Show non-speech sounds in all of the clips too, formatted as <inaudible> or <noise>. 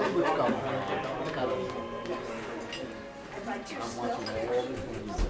see what's coming. It's kind of- I'm watching all the things.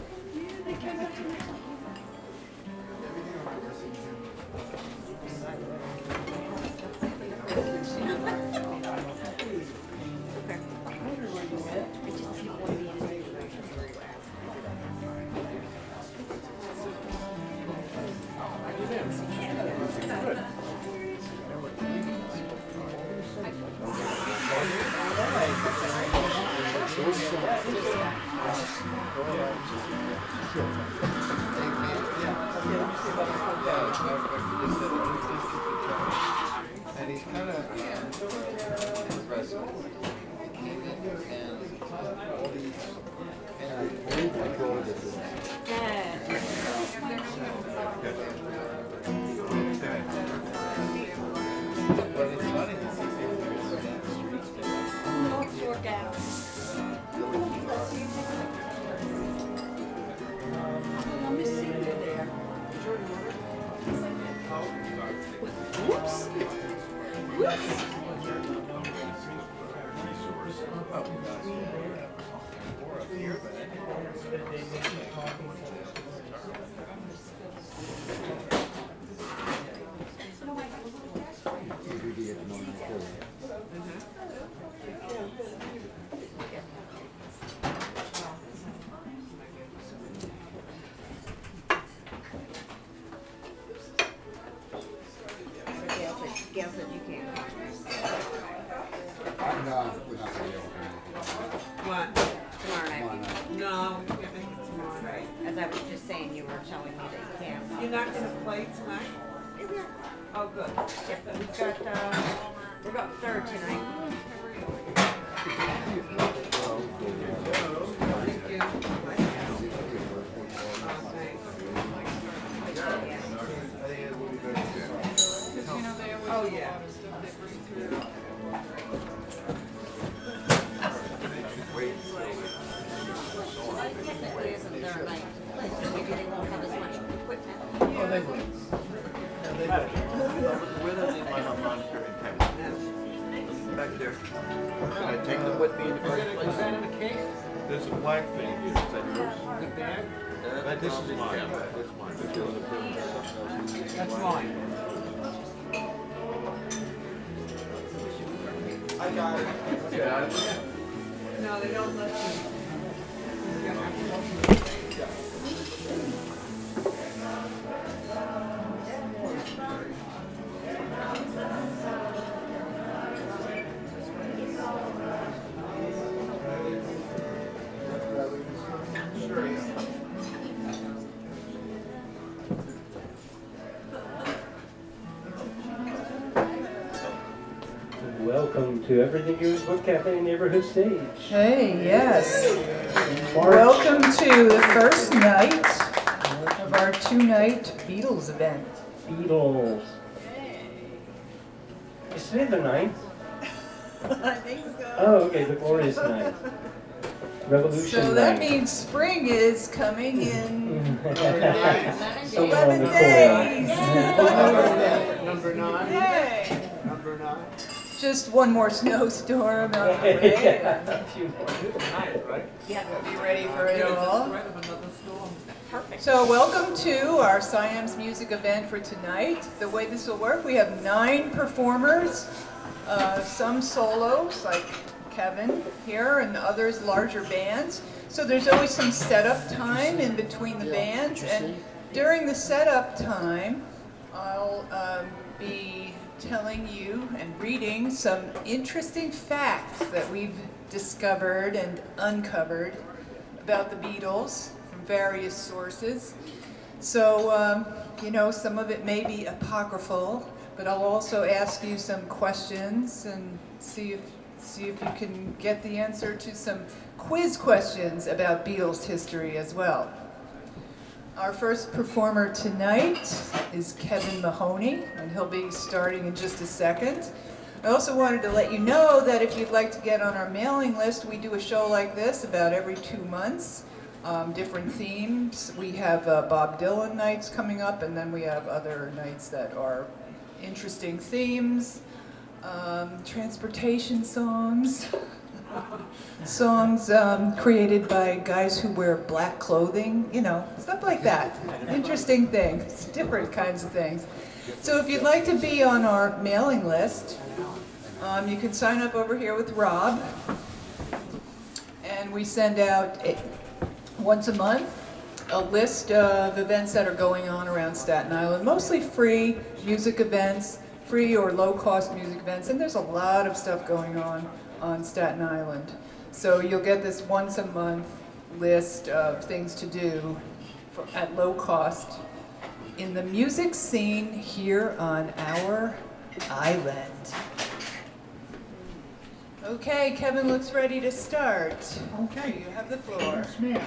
To Everything Goes Book Cafe Neighborhood Stage. Hey, yes. Welcome to the first night of our two-night Beatles event. Beatles. Is today the ninth? <laughs> I think so. Oh, okay, the glorious night. Revolution So that night. means spring is coming in <laughs> Somewhere on the 11 corner. days. <laughs> Number nine, Yay. Number nine. Just one more <laughs> snowstorm out the way. Yeah, a few more. Nine, right? Be ready for it all. Threat of another storm. Perfect. So welcome to our Siams music event for tonight. The way this will work, we have nine performers, uh, some solos like Kevin here and others larger bands. So there's always some setup time in between the bands and during the setup time, I'll um, be telling you and reading some interesting facts that we've discovered and uncovered about the Beatles from various sources. So, um, you know, some of it may be apocryphal, but I'll also ask you some questions and see if, see if you can get the answer to some quiz questions about Beatles history as well. Our first performer tonight is Kevin Mahoney, and he'll be starting in just a second. I also wanted to let you know that if you'd like to get on our mailing list, we do a show like this about every two months, um, different themes. We have uh, Bob Dylan nights coming up, and then we have other nights that are interesting themes. um, transportation songs, <laughs> songs um, created by guys who wear black clothing, you know, stuff like that. Interesting things, different kinds of things. So if you'd like to be on our mailing list, um, you can sign up over here with Rob. And we send out a, once a month a list of events that are going on around Staten Island, mostly free music events, free or low-cost music events, and there's a lot of stuff going on on Staten Island. So you'll get this once a month list of things to do for, at low cost in the music scene here on our island. Okay, Kevin looks ready to start. Okay. You have the floor. Yes, ma'am.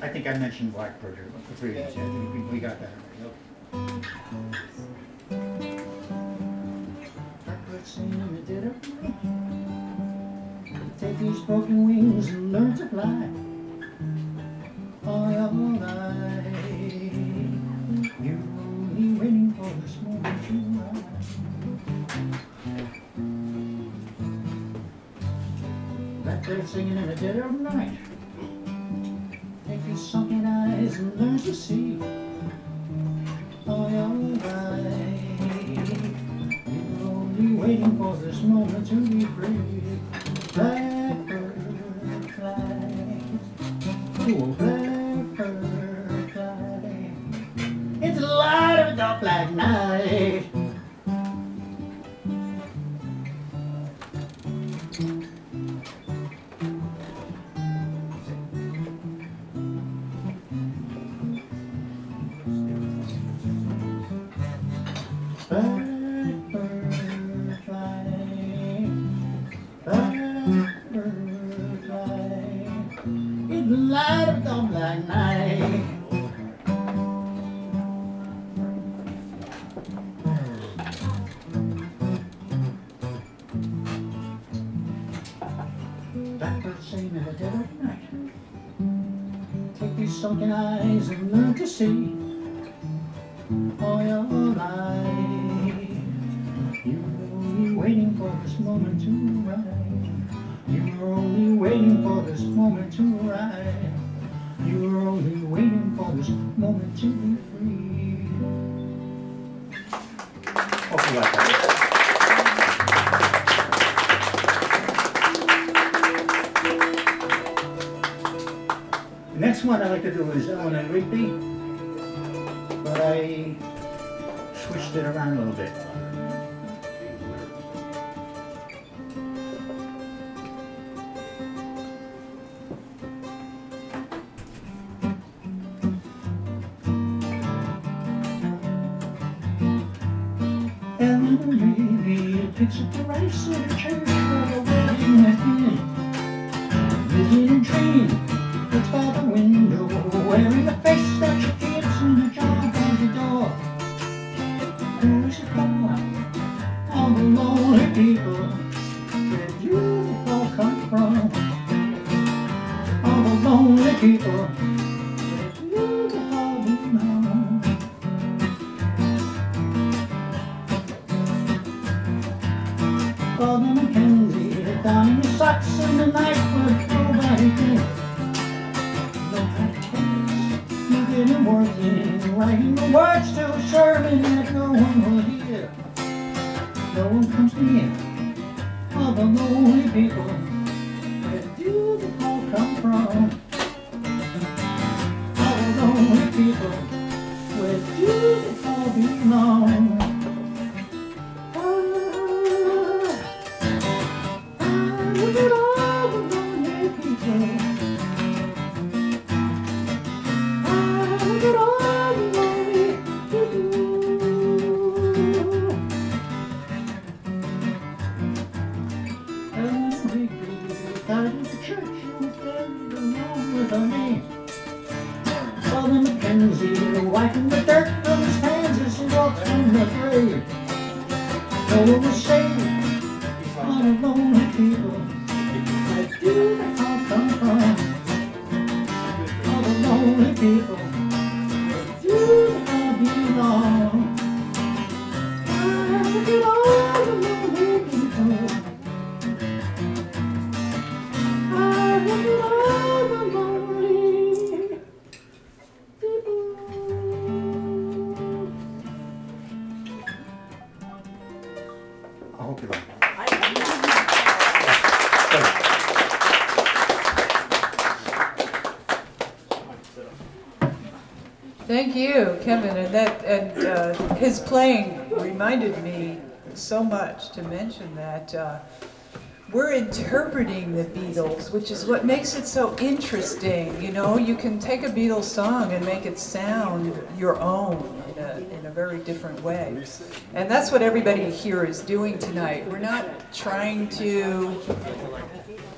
I think I mentioned Blackbird or the three of yeah, we, we got that dead of night. Take these broken wings and learn to fly. All your life, you're only waiting for this moment to rise. Blackbird singing in the dead of night. Take your sunken eyes and learn to see. Your life, you're only waiting for this moment to be free. Blackbird fly, oh blackbird fly. It's the light of a dark black night. Of night. Take these sunken eyes people where you all come from. All the lonely people playing reminded me so much to mention that uh, we're interpreting the Beatles, which is what makes it so interesting, you know? You can take a Beatles song and make it sound your own in a, in a very different way. And that's what everybody here is doing tonight. We're not trying to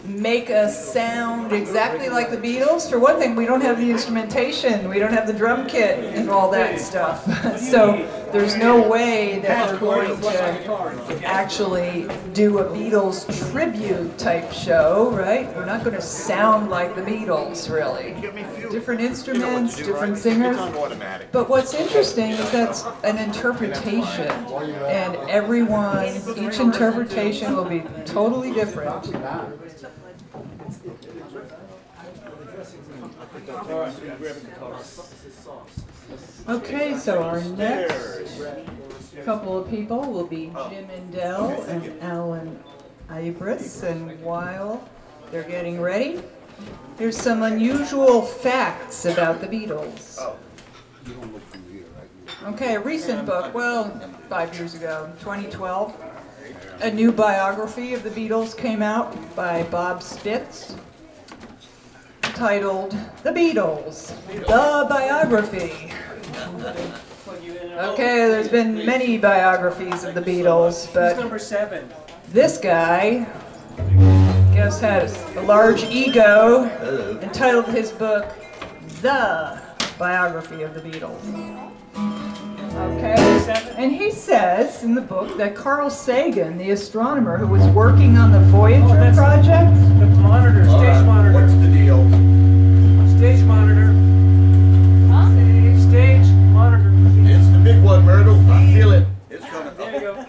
make us sound exactly like the Beatles. For one thing, we don't have the instrumentation, we don't have the drum kit and all that stuff. <laughs> so there's no way that we're going to actually do a Beatles tribute type show, right? We're not going to sound like the Beatles, really. Different instruments, different singers. But what's interesting is that's an interpretation, and everyone, each interpretation will be totally different. Okay, so our next couple of people will be Jim Endell and Alan Ibris, and while they're getting ready, there's some unusual facts about the Beatles. Okay, a recent book, well, five years ago, 2012. A new biography of the Beatles came out by Bob Spitz, titled The Beatles, The Biography. Okay, there's been many biographies of the Beatles, but Number seven. this guy, guess has a large ego, entitled his book, The Biography of the Beatles. Okay, and he says in the book that Carl Sagan, the astronomer who was working on the Voyager oh, that's- project, The monitor, stage monitor. It's the big one, Myrtle. I feel it. It's coming. There you go.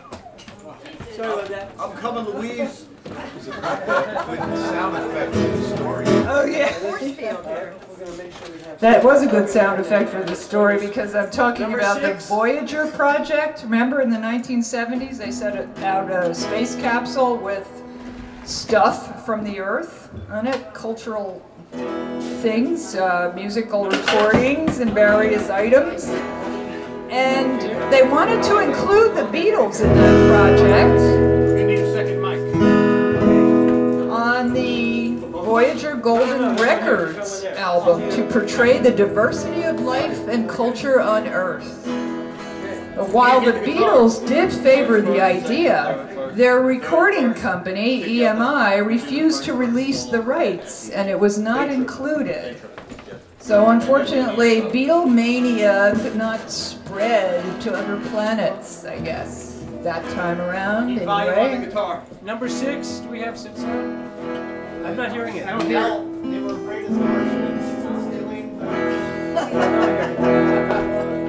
Sorry about that. I'm coming, Louise. Sound effect of the story. oh yeah, We're gonna make sure we have. that was a good sound effect for the story because I'm talking Number about six. the Voyager project. Remember in the 1970s they set out a space capsule with stuff from the Earth on it, cultural things, uh, musical recordings, and various items. And they wanted to include the Beatles in that project We need a second mic. on the Voyager Golden Records album to portray the diversity of life and culture on Earth. While the Beatles did favor the idea, their recording company, EMI, refused to release the rights and it was not included. So unfortunately, Beatlemania could not spread to other planets, I guess, that time around Volume on the anyway. guitar. Number six, do we have six sound? I'm not hearing it. I don't They were afraid of the Martians stealing.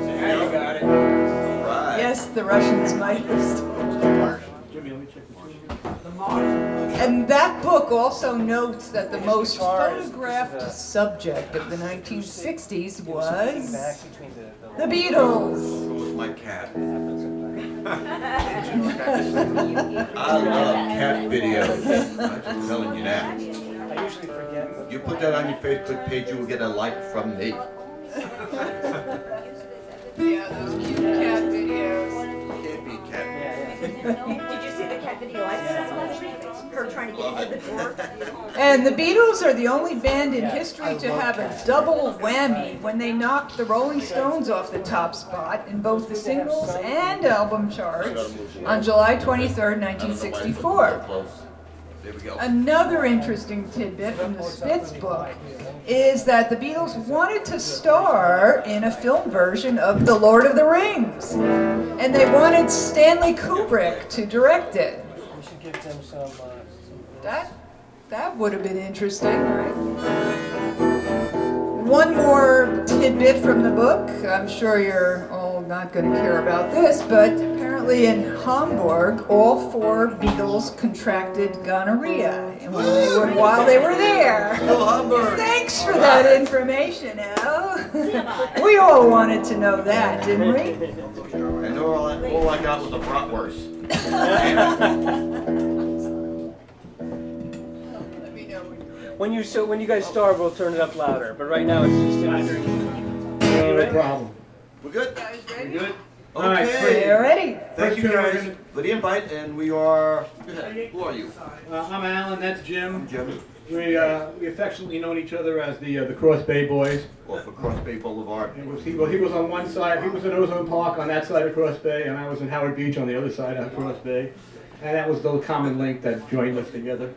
There you got it. Right. Yes, the Russians might have stolen. And that book also notes that the most photographed subject of the 1960s was the Beatles. was my cat. <laughs> I love cat videos. I'm telling you that. I usually forget. You put that on your Facebook page, you will get a like from me. Yeah, those cute cat videos. Can't be cat. <laughs> Did you see the cat video I sent last week? Her trying to get into the door? And the Beatles are the only band in history to have a double whammy when they knocked the Rolling Stones off the top spot in both the singles and album charts on July 23rd, 1964. There we go. Another interesting tidbit from the Spitz book is that the Beatles wanted to star in a film version of The Lord of the Rings. And they wanted Stanley Kubrick to direct it. We should give them some, uh, some. That that would have been interesting, right? One more tidbit from the book. I'm sure you're all not going to care about this, but apparently in Hamburg, all four Beatles contracted gonorrhea when they were, while they were there. Oh, Hamburg. Thanks for that information, Al. <laughs> we all wanted to know that, didn't we? And all I, all I got was a bratwurst. <laughs> when you're When you so when you guys starve, we'll turn it up louder. But right now it's just. You ready? problem. We're good? Guys We're good? All right, Okay. We're ready. Thank First you guys gonna- for the invite, and we are. Who are you? Uh, I'm Alan, that's Jim. Jim. We, uh, we affectionately known each other as the, uh, the Cross Bay Boys. Off of Cross Bay Boulevard. It was, he, well, he was on one side, he was in Ozone Park on that side of Cross Bay, and I was in Howard Beach on the other side of Cross Bay. And that was the common link that joined us together.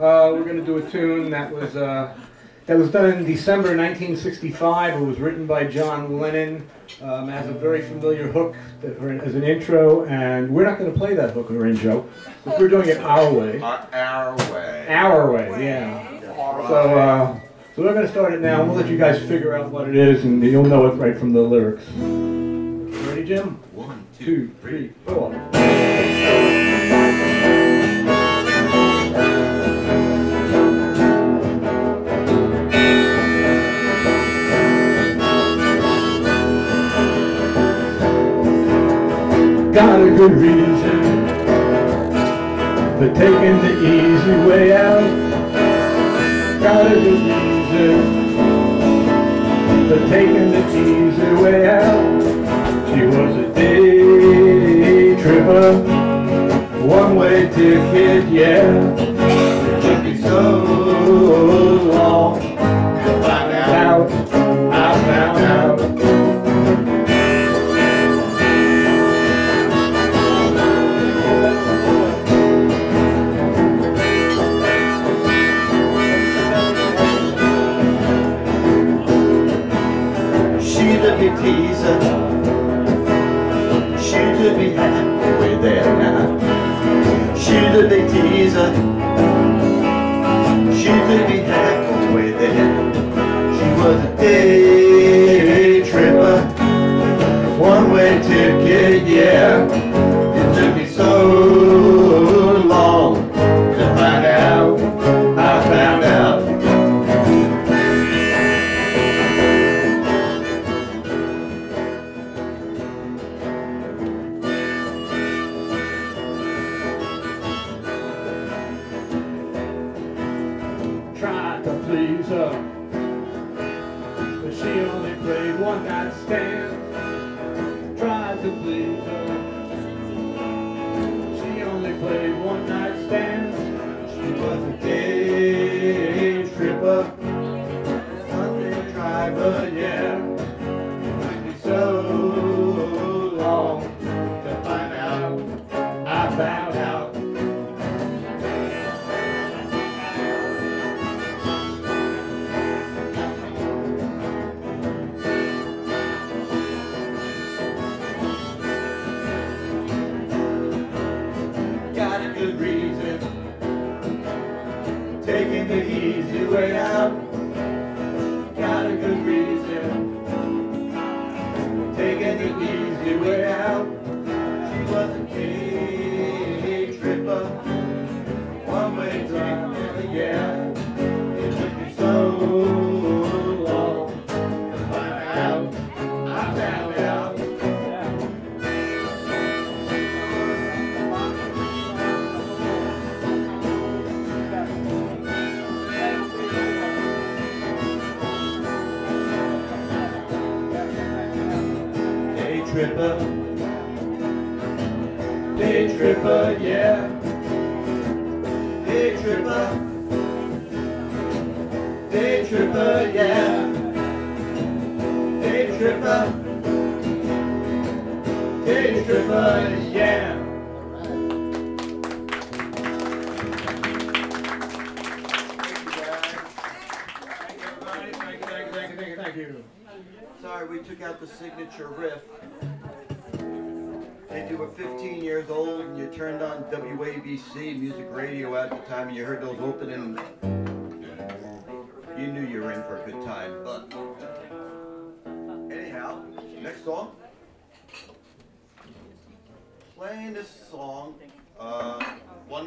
Uh, we're gonna do a tune that was, uh, that was done in December 1965. It was written by John Lennon. Um, has a very familiar hook that, or as an intro, and we're not gonna play that hook or intro. We're doing it our way. Our, our way. Our way, yeah. So, uh, so we're gonna start it now. We'll let you guys figure out what it is, and you'll know it right from the lyrics. Ready, Jim? One, Two, three, four. Got a good reason for taking the easy way out. Got a good reason for taking the easy way out. She was a day tripper, one way ticket, yeah. Took me so long to find out. I found out. Big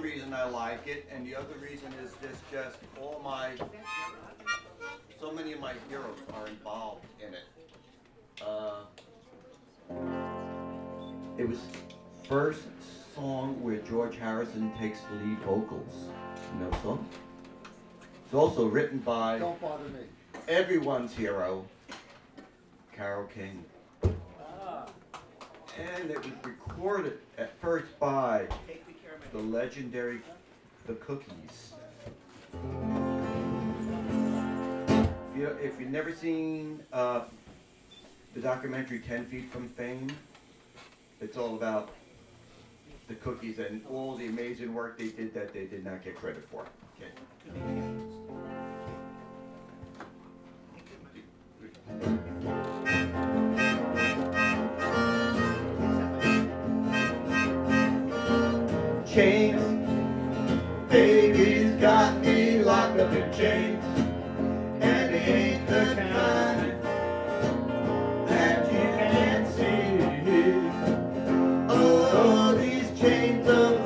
reason I like it, and the other reason is this just all my, so many of my heroes are involved in it. Uh, it was first song where George Harrison takes the lead vocals. You know song? It's also written by Don't bother me. everyone's hero, Carole King. Ah. And it was recorded at first by the legendary The Cookies. If, you, if you've never seen uh, the documentary 10 Feet from Fame, it's all about the cookies and all the amazing work they did that they did not get credit for. Okay. Thank you. chains. Baby's got me locked up in chains, and he ain't the kind that you can't see. Oh, these chains of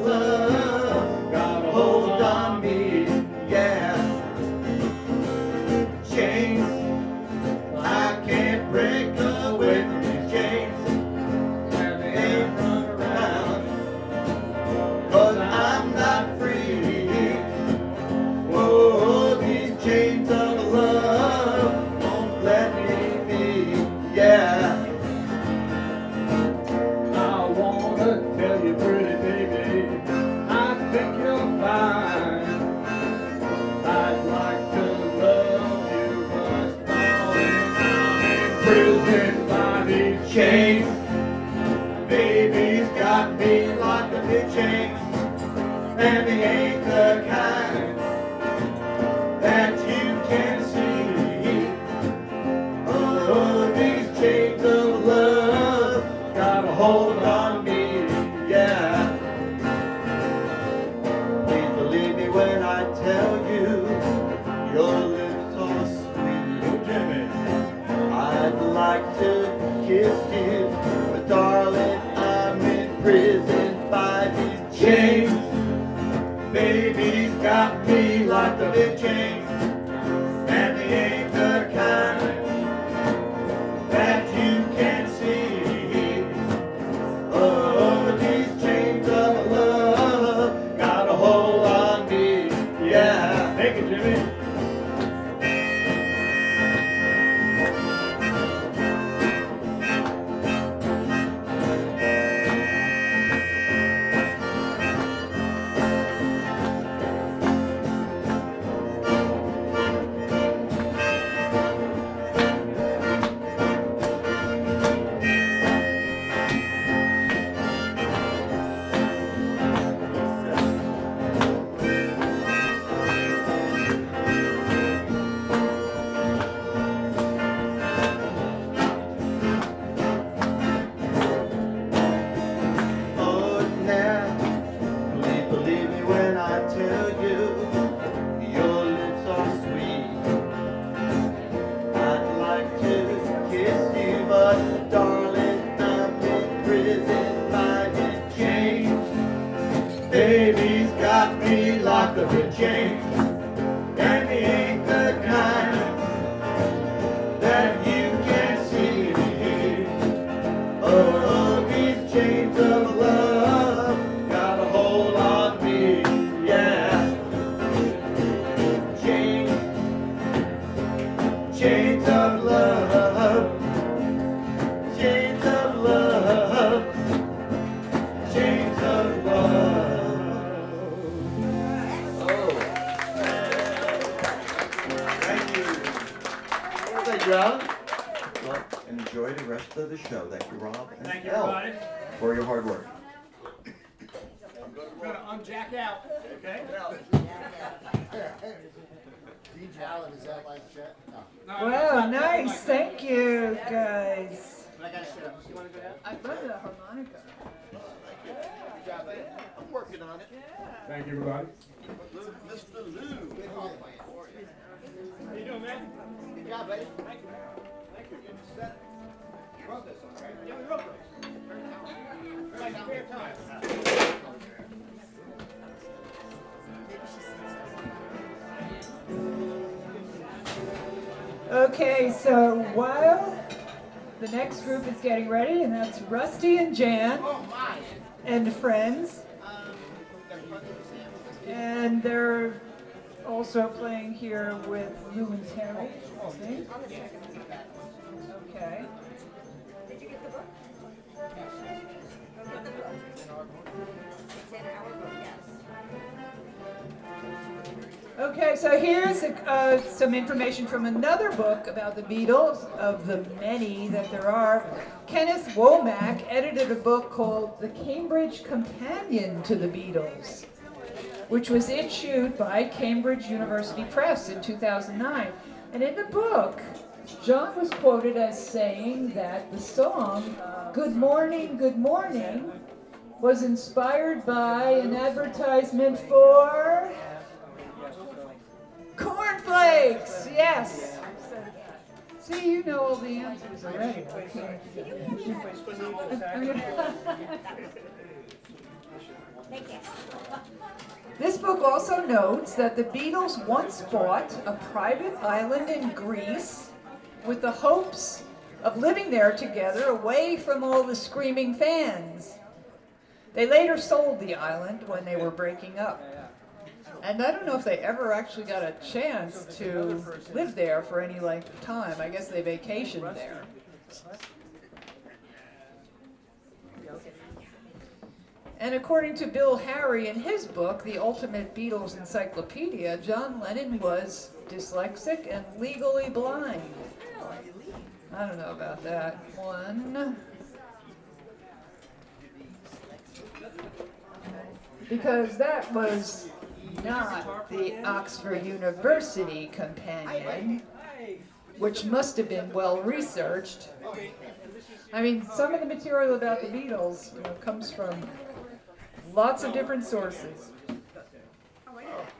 Thank you, everybody. Mr. Lou. How you doing, man? Good job, buddy. Thank you, man. Thank you. Good set. You wrote this one, right? Yeah, we wrote this. Okay, so while the next group is getting ready, and that's Rusty and Jan and friends. And they're also playing here with Lewis Harry, I think. Okay. Did you get the book? Okay, so here's uh, some information from another book about the Beatles, of the many that there are. Kenneth Womack edited a book called The Cambridge Companion to the Beatles which was issued by Cambridge University Press in 2009. And in the book, John was quoted as saying that the song Good Morning, Good Morning was inspired by an advertisement for cornflakes. Yes. See, you know all the answers already. <laughs> <laughs> This book also notes that the Beatles once bought a private island in Greece with the hopes of living there together away from all the screaming fans. They later sold the island when they were breaking up. And I don't know if they ever actually got a chance to live there for any length of time. I guess they vacationed there. And according to Bill Harry in his book, The Ultimate Beatles Encyclopedia, John Lennon was dyslexic and legally blind. I don't know about that one. Because that was not the Oxford University companion, which must have been well researched. I mean, some of the material about the Beatles you know, comes from lots of different sources.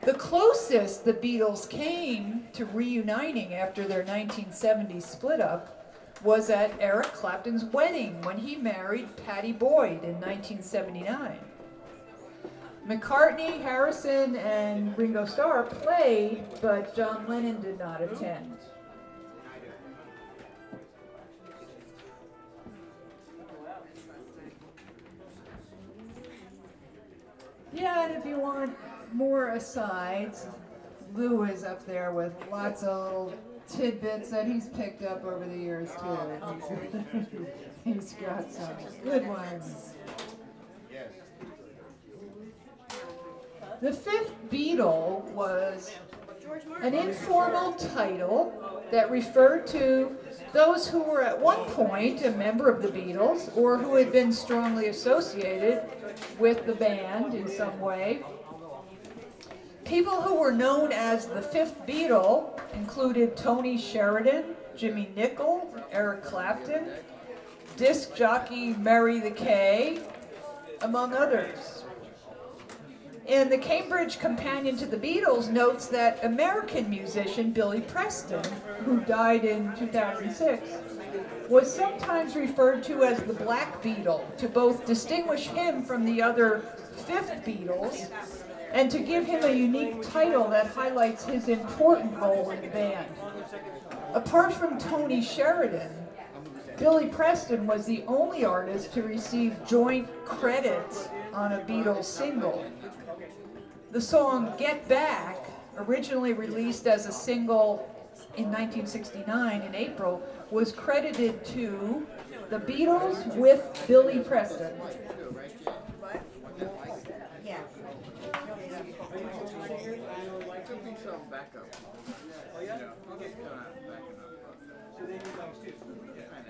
The closest the Beatles came to reuniting after their 1970 split up was at Eric Clapton's wedding when he married Pattie Boyd in 1979. McCartney, Harrison, and Ringo Starr played, but John Lennon did not attend. Yeah, and if you want more asides, Lou is up there with lots of little tidbits that he's picked up over the years too. Oh, he's, <laughs> he's got some good ones. The fifth Beatle was an informal title that referred to those who were at one point a member of the Beatles or who had been strongly associated with the band in some way. People who were known as the fifth Beatle included Tony Sheridan, Jimmy Nicol, Eric Clapton, disc jockey Murray the K, among others. And the Cambridge Companion to the Beatles notes that American musician Billy Preston, who died in 2006, was sometimes referred to as the Black Beatle to both distinguish him from the other fifth Beatles and to give him a unique title that highlights his important role in the band. Apart from Tony Sheridan, Billy Preston was the only artist to receive joint credits on a Beatles single. The song Get Back, originally released as a single in 1969 in April, was credited to the Beatles with Billy Preston.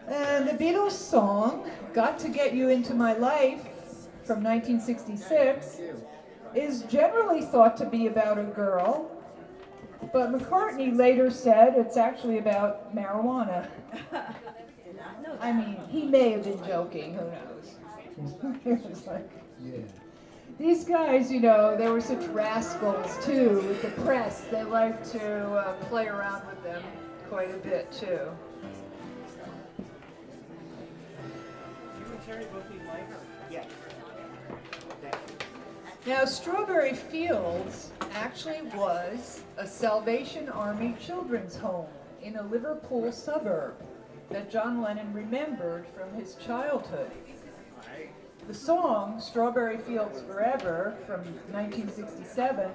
And the Beatles song, Got to Get You Into My Life, from 1966, is generally thought to be about a girl, but McCartney later said it's actually about marijuana. <laughs> I mean, he may have been joking, who knows? It's <laughs> like- These guys, you know, they were such rascals too with the press. They liked to uh, play around with them quite a bit too. Now, Strawberry Fields actually was a Salvation Army children's home in a Liverpool suburb that John Lennon remembered from his childhood. The song, Strawberry Fields Forever, from 1967,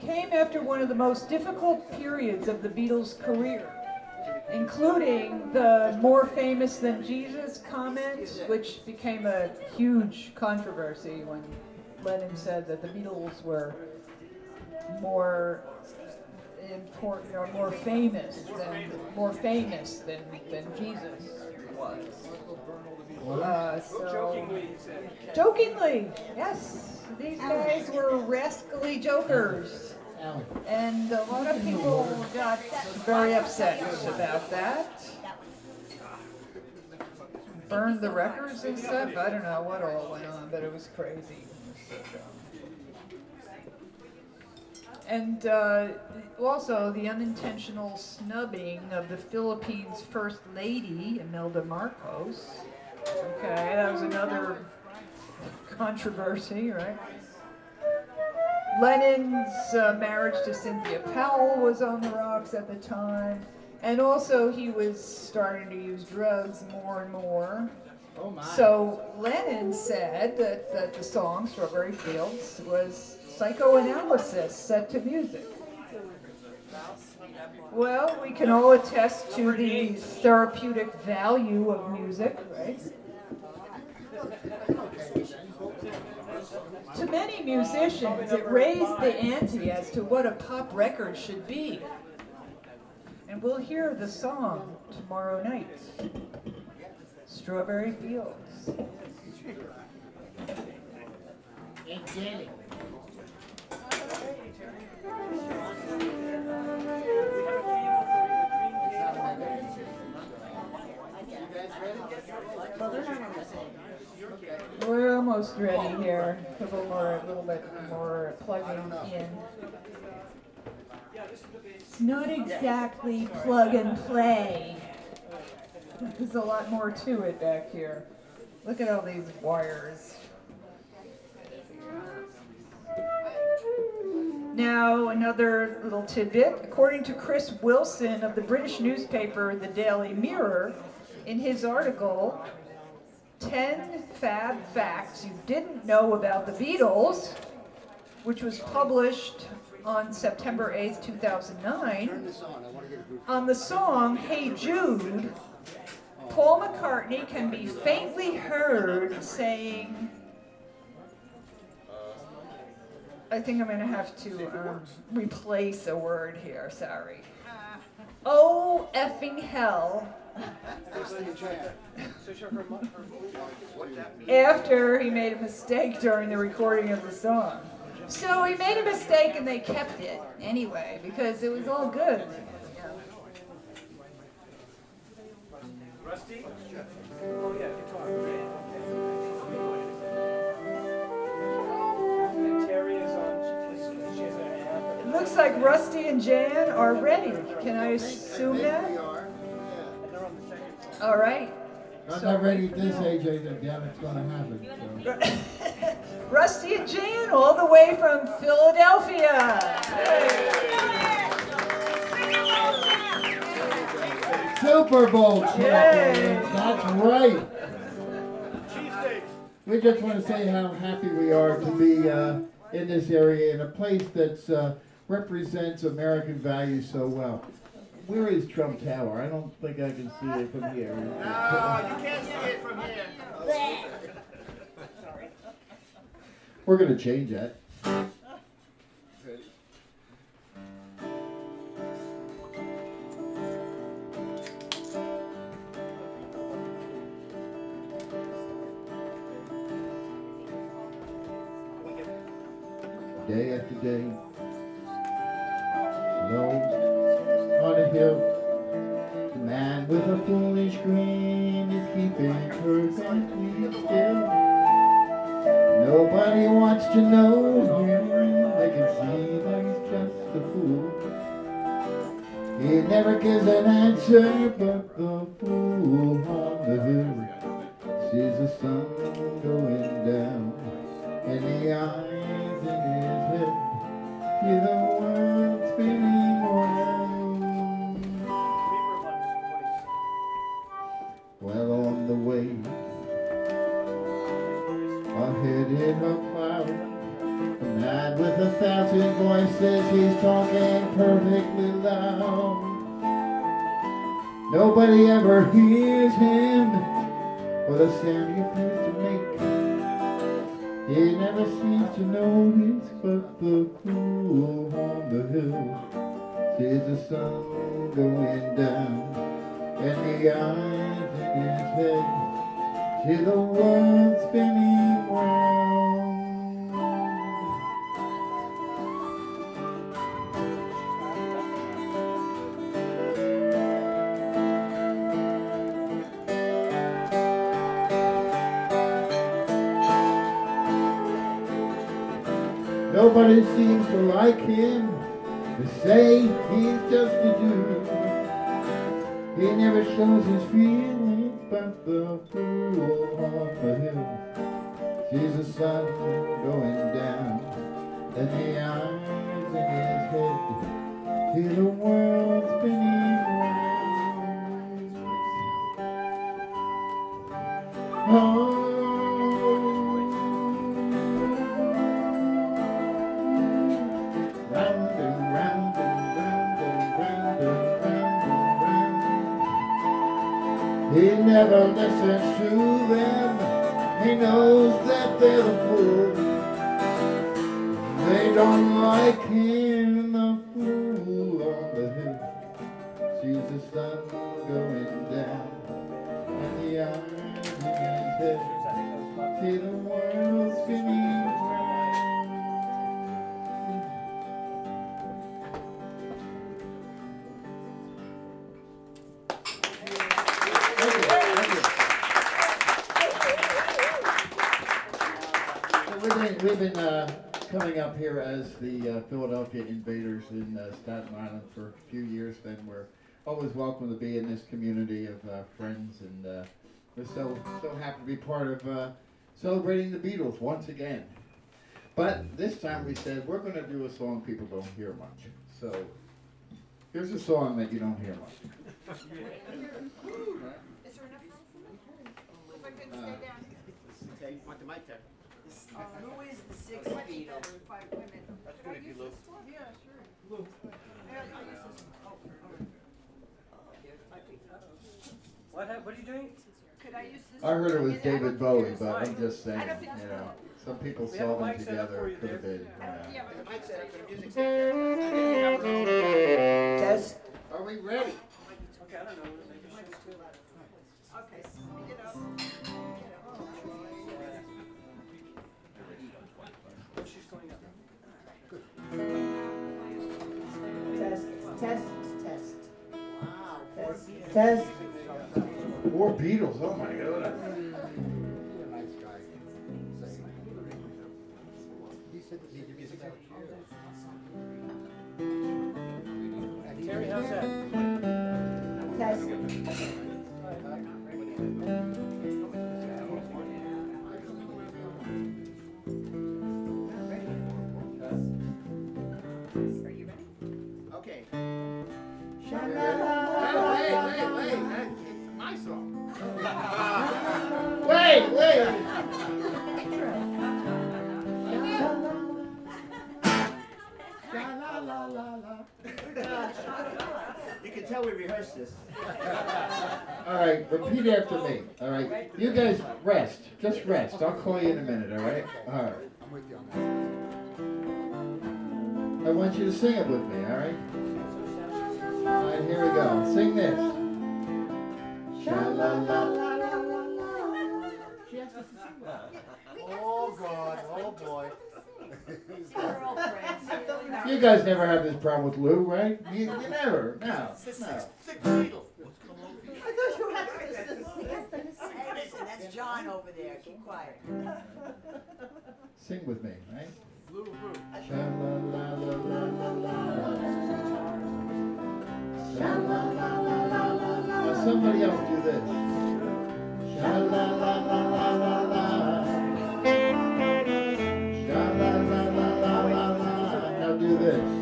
came after one of the most difficult periods of the Beatles' career, including the more famous than Jesus comment, which became a huge controversy when Lennon said that the Beatles were more important or more famous than more famous than than Jesus was. Uh, so, jokingly, yes, these guys were rascally jokers. And a lot of people got very upset about that. Burned the records and stuff. I don't know what all went on, but it was crazy. And uh, also the unintentional snubbing of the Philippines' First Lady, Imelda Marcos. Okay, that was another controversy, right? Lennon's uh, marriage to Cynthia Powell was on the rocks at the time. And also, he was starting to use drugs more and more. Oh. So Lennon said that, that the song Strawberry Fields was psychoanalysis set to music. Well, we can all attest to the therapeutic value of music, right? To many musicians, it raised the ante as to what a pop record should be. And we'll hear the song tomorrow night Strawberry Fields. We're almost ready here. A little more, a little bit more plugging in. It's not exactly plug and play. There's a lot more to it back here. Look at all these wires. Now, another little tidbit. According to Chris Wilson of the British newspaper The Daily Mirror, in his article, 10 Fab Facts You Didn't Know About the Beatles, which was published on September 8th, 2009, on. I want to get a group. on the song Hey Jude, Paul McCartney can be faintly heard saying, I think I'm going to have to um, replace a word here, sorry. Oh, effing hell. After he made a mistake during the recording of the song. So he made a mistake and they kept it anyway because it was all good. Rusty? Oh, oh, yeah, guitar. And Terry is on, she- she has an amp. It looks like Rusty and Jan are ready. Can I assume that? are. Yeah. And they're on the second. All right. I'm not ready at this age, I don't it's gonna happen, <laughs> so. Rusty and Jan, all the way from Philadelphia. Super Bowl champions, that's right. We just want to say how happy we are to be uh, in this area, in a place that uh, represents American values so well. Where is Trump Tower? I don't think I can see it from here. No, you can't see it from here. We're gonna change that. So so happy to be part of uh, celebrating the Beatles once again. But this time we said we're going to do a song people don't hear much. So here's a song that you don't hear much. <laughs> Is there enough room for me? If I could stay down. Okay, you want the mic there? Who is the sixth Beatle? If I- wait a minute. That's Could I good if you use look. this one? Yeah, sure. Yeah, I'll use this one. Oh, all right. What, what are you doing? Could I use this? I heard it was David Bowie, but I'm just saying, I don't think you know, some people We have a saw them mic set up together. for you It could have been. Yeah, Yeah. The but- mic set up for the music set Test. Are we ready? Okay, I don't know. Okay, so get up. She's going up. Test, test, test. Wow. Test, test. Four Beatles, oh my god. Terry, how's that? Test. Rest. Just rest. I'll call you in a minute. All right. All right. I'm with you. I want you to sing it with me. All right. All right. Here we go. Sing this. Sha-la-la-la. Oh, God, oh, boy. <laughs> <laughs> You guys never have this problem with Lou, right? You, you never. No. No. Six Beatles. Edison, that's John over there, keep quiet. <laughs> Sing with me, right? Now somebody else do this. Sha-la-la-la-la-la-la. Sha-la-la-la-la-la-la. Now do this.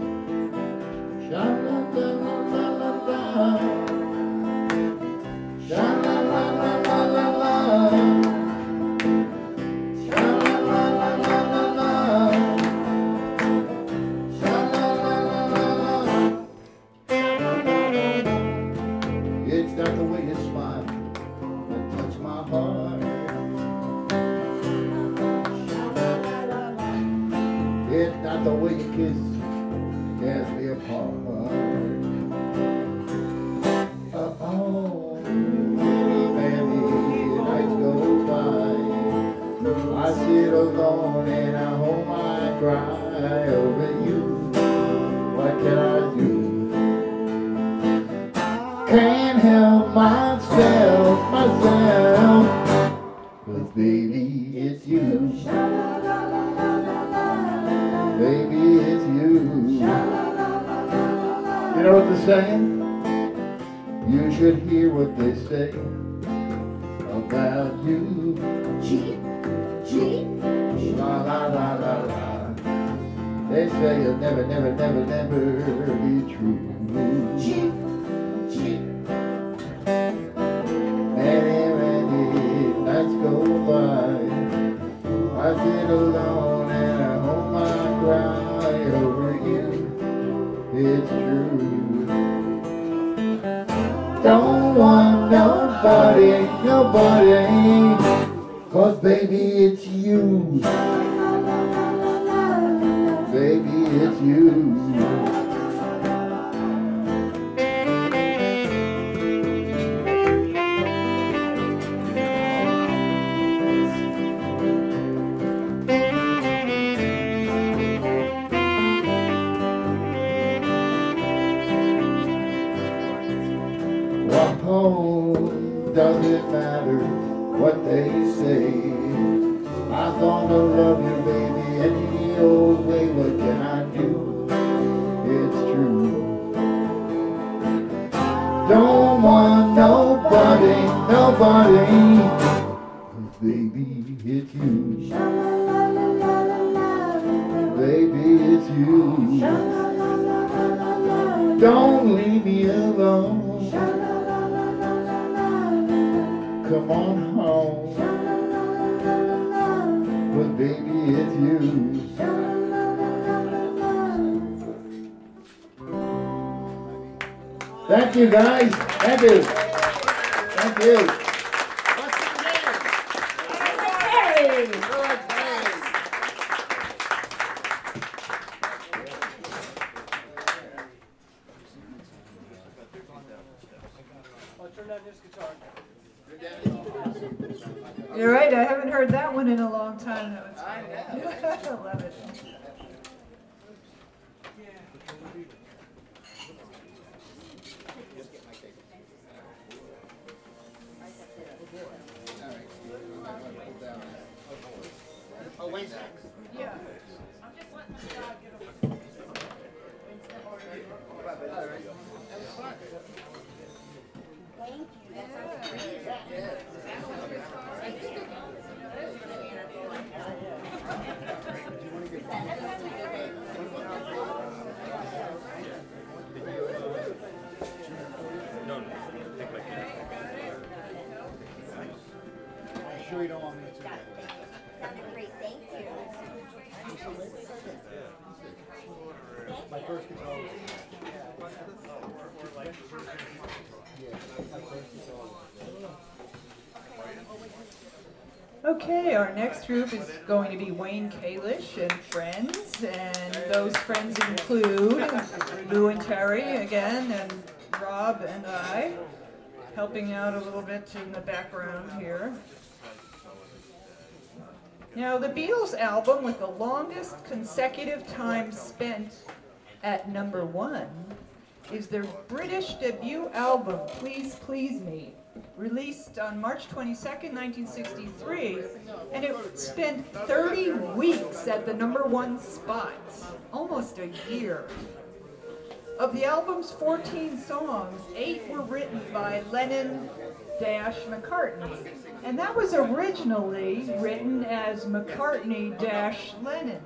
Alone and I hold my cry over you. What can I do? Can't help myself, myself. Cause baby, it's you. Baby, it's you. You know what they're saying? You should hear what they say about you. They say you'll never, never, never, never be true. Many, many nights go by. I sit alone and I hold my cry over you. It's true. Don't want nobody, nobody. Cause baby, it's you. You. Thank you, guys. Thank you. Thank you. Our next group is going to be Wayne Kalish and friends, and those friends include Lou and Terry again, and Rob and I, helping out a little bit in the background here. Now, the Beatles album with the longest consecutive time spent at number one is their British debut album, Please Please Me, released on March 22nd, 1963, and it spent 30 weeks at the number one spot, almost a year. Of the album's 14 songs, eight were written by Lennon dash McCartney, and that was originally written as McCartney dash Lennon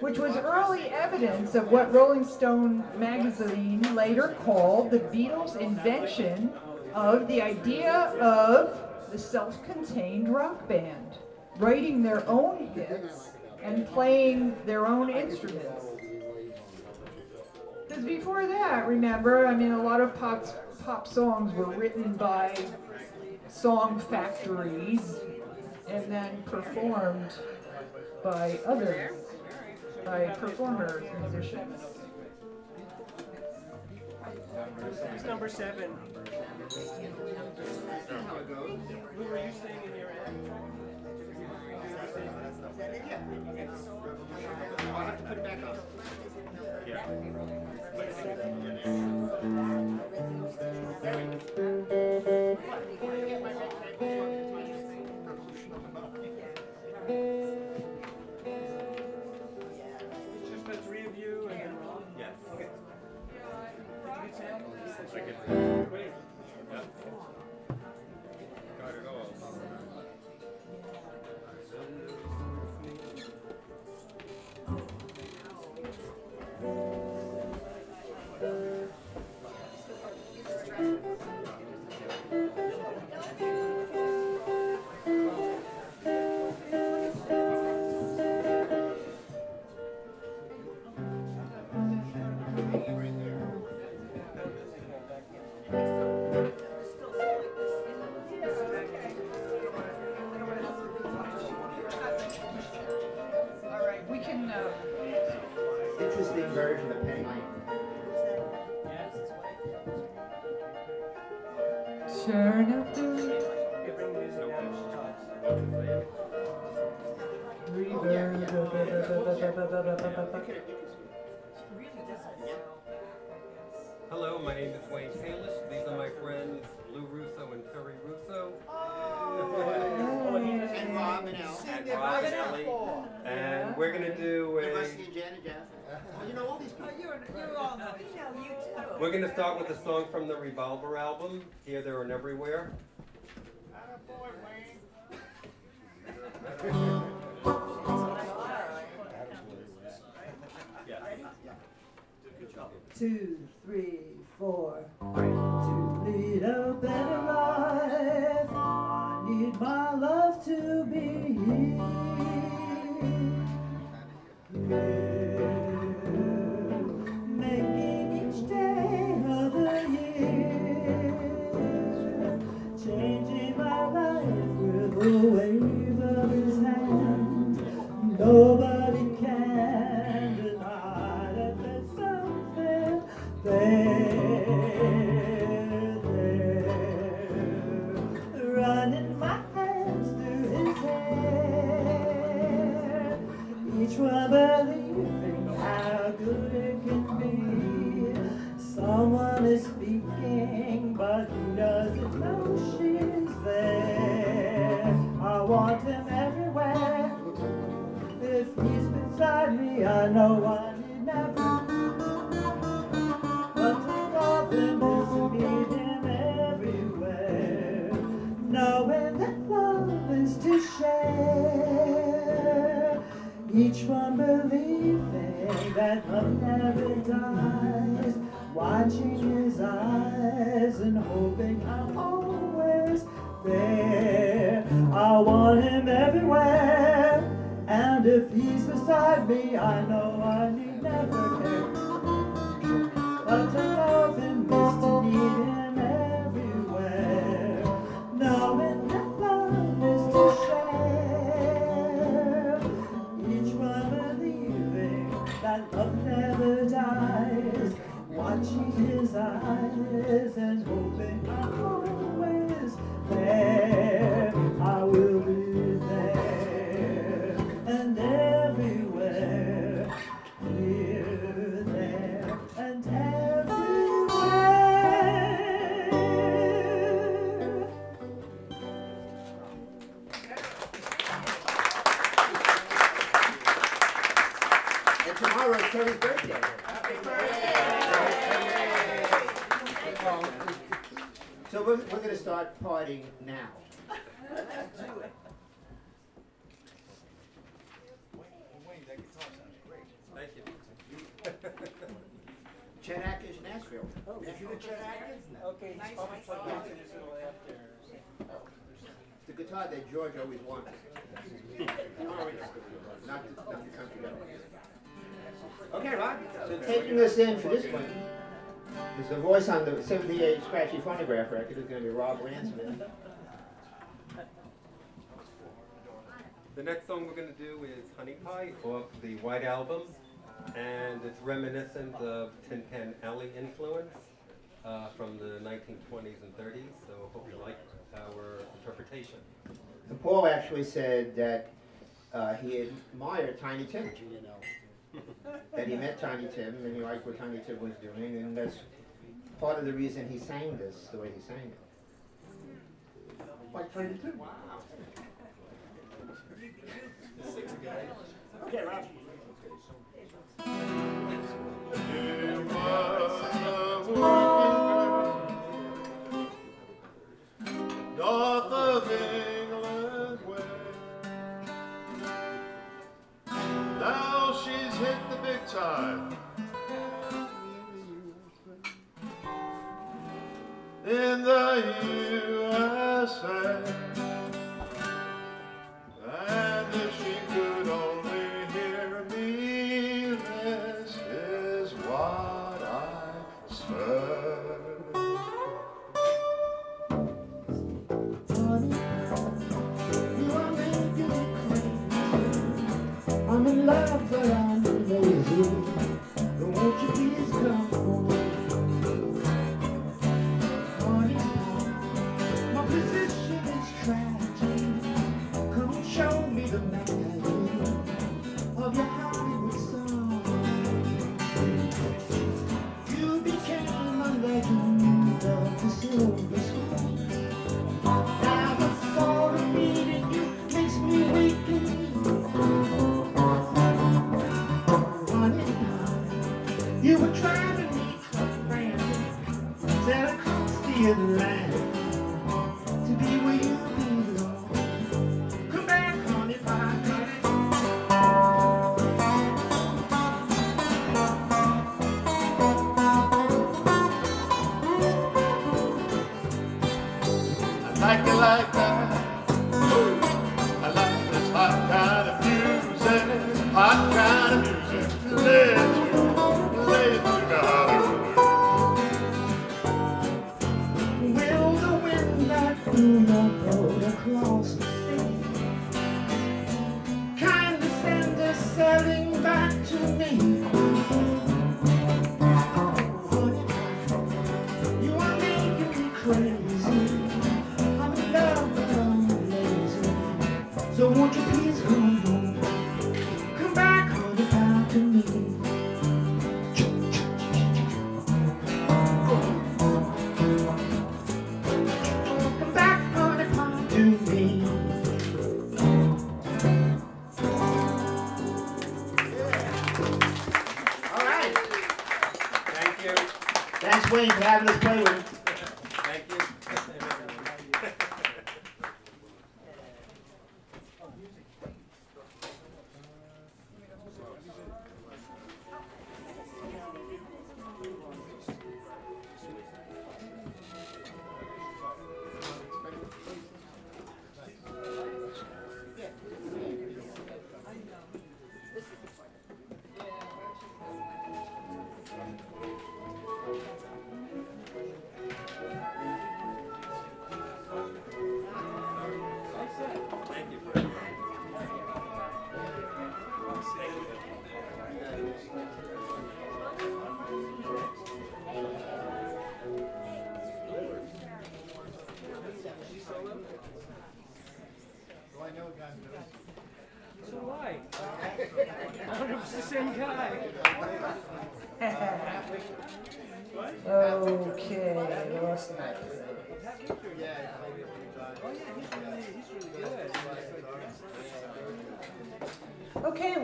which was early evidence of what Rolling Stone magazine later called the Beatles' invention of the idea of the self-contained rock band, writing their own hits and playing their own instruments. Because before that, remember, I mean, a lot of pop, pop songs were written by song factories and then performed by others. by performers, musicians. It's number seven. Who were you staying in your end? I'll have to put it back up. It's Got it all Hello, my name is Wayne Kalish. These are my friends Lou Russo and Terry Russo. And Rob and Al. And Rob and Ellie. And we're gonna do a. Rusty and Janet Jeff. Oh, you know all these people. Oh, you all know, you know, you too. We're gonna start with a song from the Revolver album, Here, There, and Everywhere. <laughs> Two, three, four. To lead a better life, I need my love to be here. Making each day of the year, changing my life with a wave of his hand. Nobody I know I need never. But to love him is to meet him everywhere. Knowing that love is to share. Each one believing that love never dies. Watching his eyes and hoping I'm always there. I want him everywhere. And if he's beside me, I know I need never care. But to love is to need him everywhere. Knowing that love is to share. Each one believing that love never dies. Watching his eyes and hoping So we're, we're gonna start partying now. Thank you. Chet Atkins, Nashville. Nephew to Chet Atkins? Okay, he's probably plugged into this little after. It's the guitar that George always wanted. Not the, not the country guy. Okay, Rod, so taking us in for this one is the voice on the 78 scratchy phonograph record is gonna be Rob Ransman. The next song we're going to do is Honey Pie off the White Album, and it's reminiscent of Tin Pan Alley influence uh, from the 1920s and 30s. So I hope you like our interpretation. And Paul actually said that uh, he admired Tiny Tim. <laughs> that he met Tiny Tim and he liked what Tiny Tim was doing, and that's part of the reason he sang this the way he sang it. Like Tiny Tim. Wow. <laughs> Okay, Rob. North of England way. Now she's hit the big time. In the USA.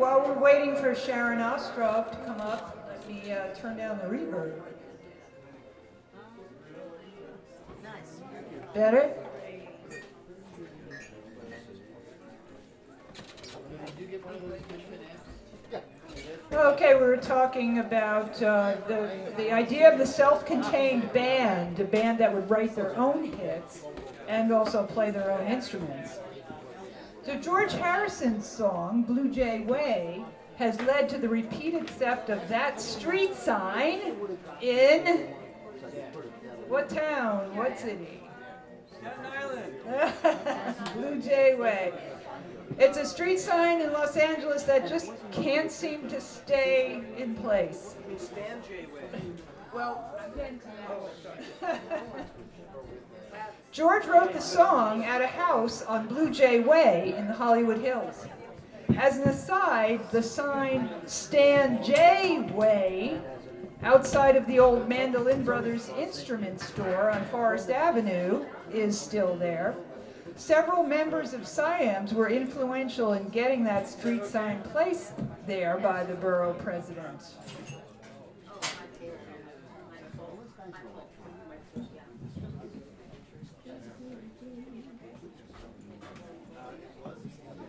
While we're waiting for Sharon Ostrov to come up, let me uh, turn down the reverb. Nice. Better? Okay, we were talking about uh, the, the idea of the self-contained band, a band that would write their own hits and also play their own instruments. So George Harrison's song, Blue Jay Way, has led to the repeated theft of that street sign in what town, what city? Staten Island. <laughs> Blue Jay Way. It's a street sign in Los Angeles that just can't seem to stay in place. Stan Jay Way. Well, <laughs> George wrote the song at a house on Blue Jay Way in the Hollywood Hills. As an aside, the sign Stan Jay Way outside of the old Mandolin Brothers instrument store on Forest Avenue is still there. Several members of SIAMS were influential in getting that street sign placed there by the borough president.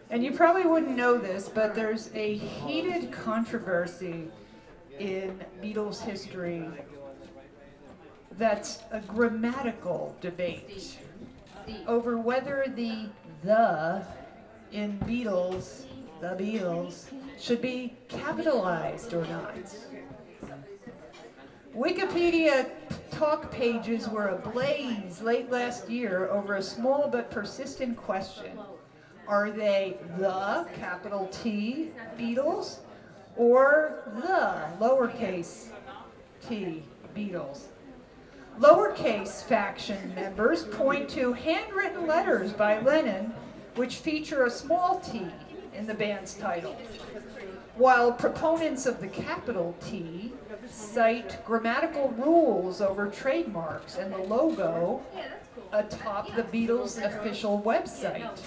And you probably wouldn't know this, but there's a heated controversy in Beatles history that's a grammatical debate over whether the the in Beatles, the Beatles, should be capitalized or not. Wikipedia talk pages were ablaze late last year over a small but persistent question. Are they the capital T Beatles or the lowercase t Beatles? Lowercase faction members point to handwritten letters by Lennon which feature a small t in the band's title, while proponents of the capital T cite grammatical rules over trademarks and the logo atop the Beatles' official website.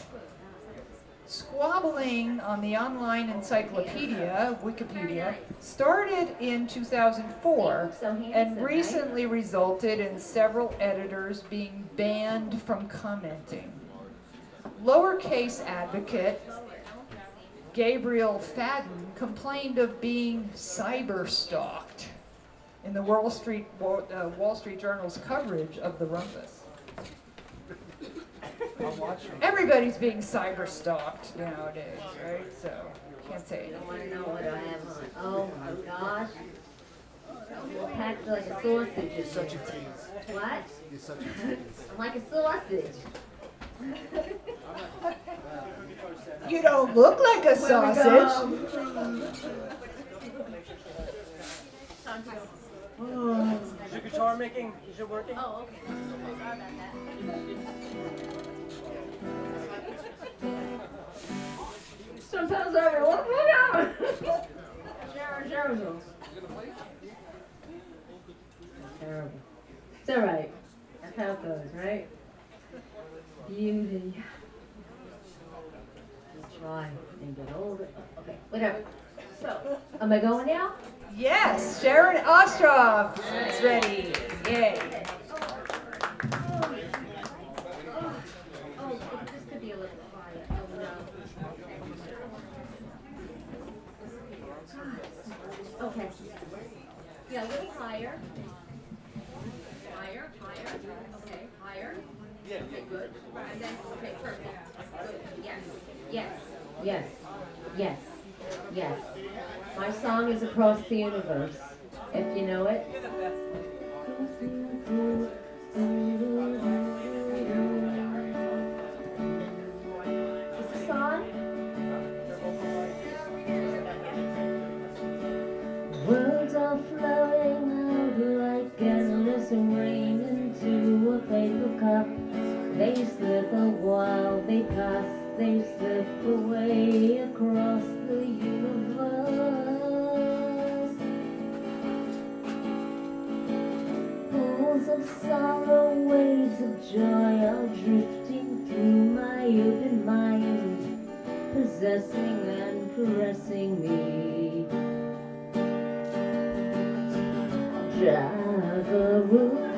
Squabbling on the online encyclopedia, Wikipedia, started in 2004 and recently resulted in several editors being banned from commenting. Lowercase advocate Gabriel Fadden complained of being cyber stalked in the Wall Street, Wall, uh, Wall Street Journal's coverage of the rumpus. Everybody's being cyber stalked nowadays, right? So can't say I anything. want to know what I have on. Oh my gosh. You're packed like a sausage. You're such a tease. What? You're such a tease. I'm like a sausage. You don't look like a Where we sausage. go. Is your guitar making? Is it working? Oh, okay. Sorry about that. Sometimes I go, what, what Sharon, Sharon goes. Terrible. It's all right. That's how it goes, right? Beauty. You try and get over it. Okay, whatever. So, am I going now? Yes, Sharon Ostroff is ready. Yay. A little quiet. Oh, no. Okay. Yeah, a little higher. Higher, higher. Okay, higher. Okay, good. And then, okay, perfect. Good. Yes, yes, yes, yes, yes. My song is Across the Universe, if you know it. Flowing out like endless rain into a paper cup. They slip a while they pass, they slip away across the universe. Pools of sorrow, waves of joy are drifting through my open mind, possessing and caressing me. Jagaroo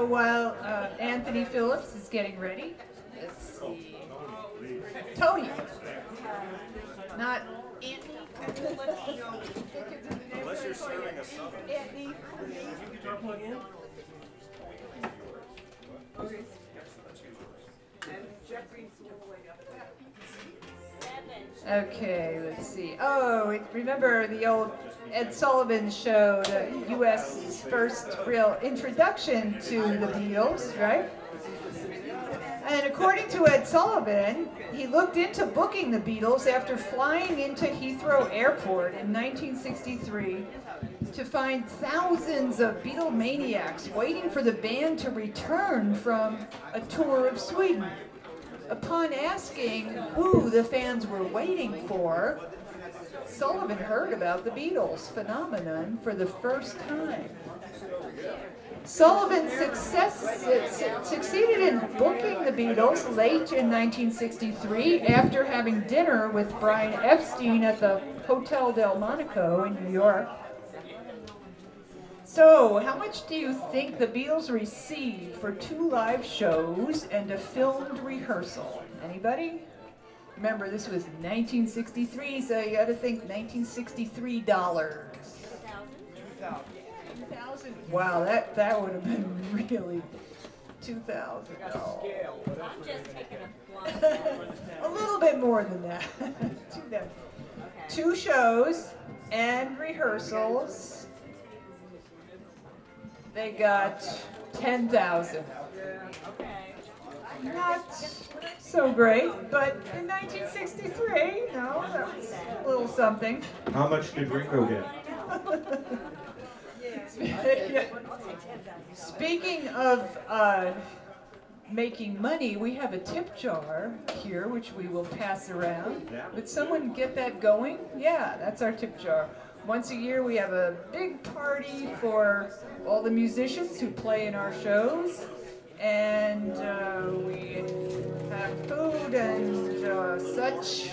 so while uh, Anthony Phillips is getting ready, let's see. Tony. Not Anthony. Unless you're serving a. Anthony. Okay, let's see. Oh, remember the old Ed Sullivan show, the U.S.'s uh, first real introduction to the Beatles, right? And according to Ed Sullivan, he looked into booking the Beatles after flying into Heathrow Airport in 1963 to find thousands of Beatlemaniacs waiting for the band to return from a tour of Sweden. Upon asking who the fans were waiting for, Sullivan heard about the Beatles phenomenon for the first time. Sullivan success, succeeded in booking the Beatles late in 1963 after having dinner with Brian Epstein at the Hotel Delmonico in New York. So, how much do you think the Beatles received for two live shows and a filmed rehearsal? Anybody? Remember, this was 1963, so you got to think 1963 dollars. 2000. Wow, that that would have been really 2000 dollars. I'm just taking a <laughs> a little bit more than that. <laughs> Two them. Two shows and rehearsals. They got 10,000. Not so great, but in 1963, you know, that was a little something. How much did Ringo get? <laughs> Speaking of uh, making money, we have a tip jar here, which we will pass around. Would someone get that going? Yeah, that's our tip jar. Once a year, we have a big party for all the musicians who play in our shows. And uh, we have food and uh, such.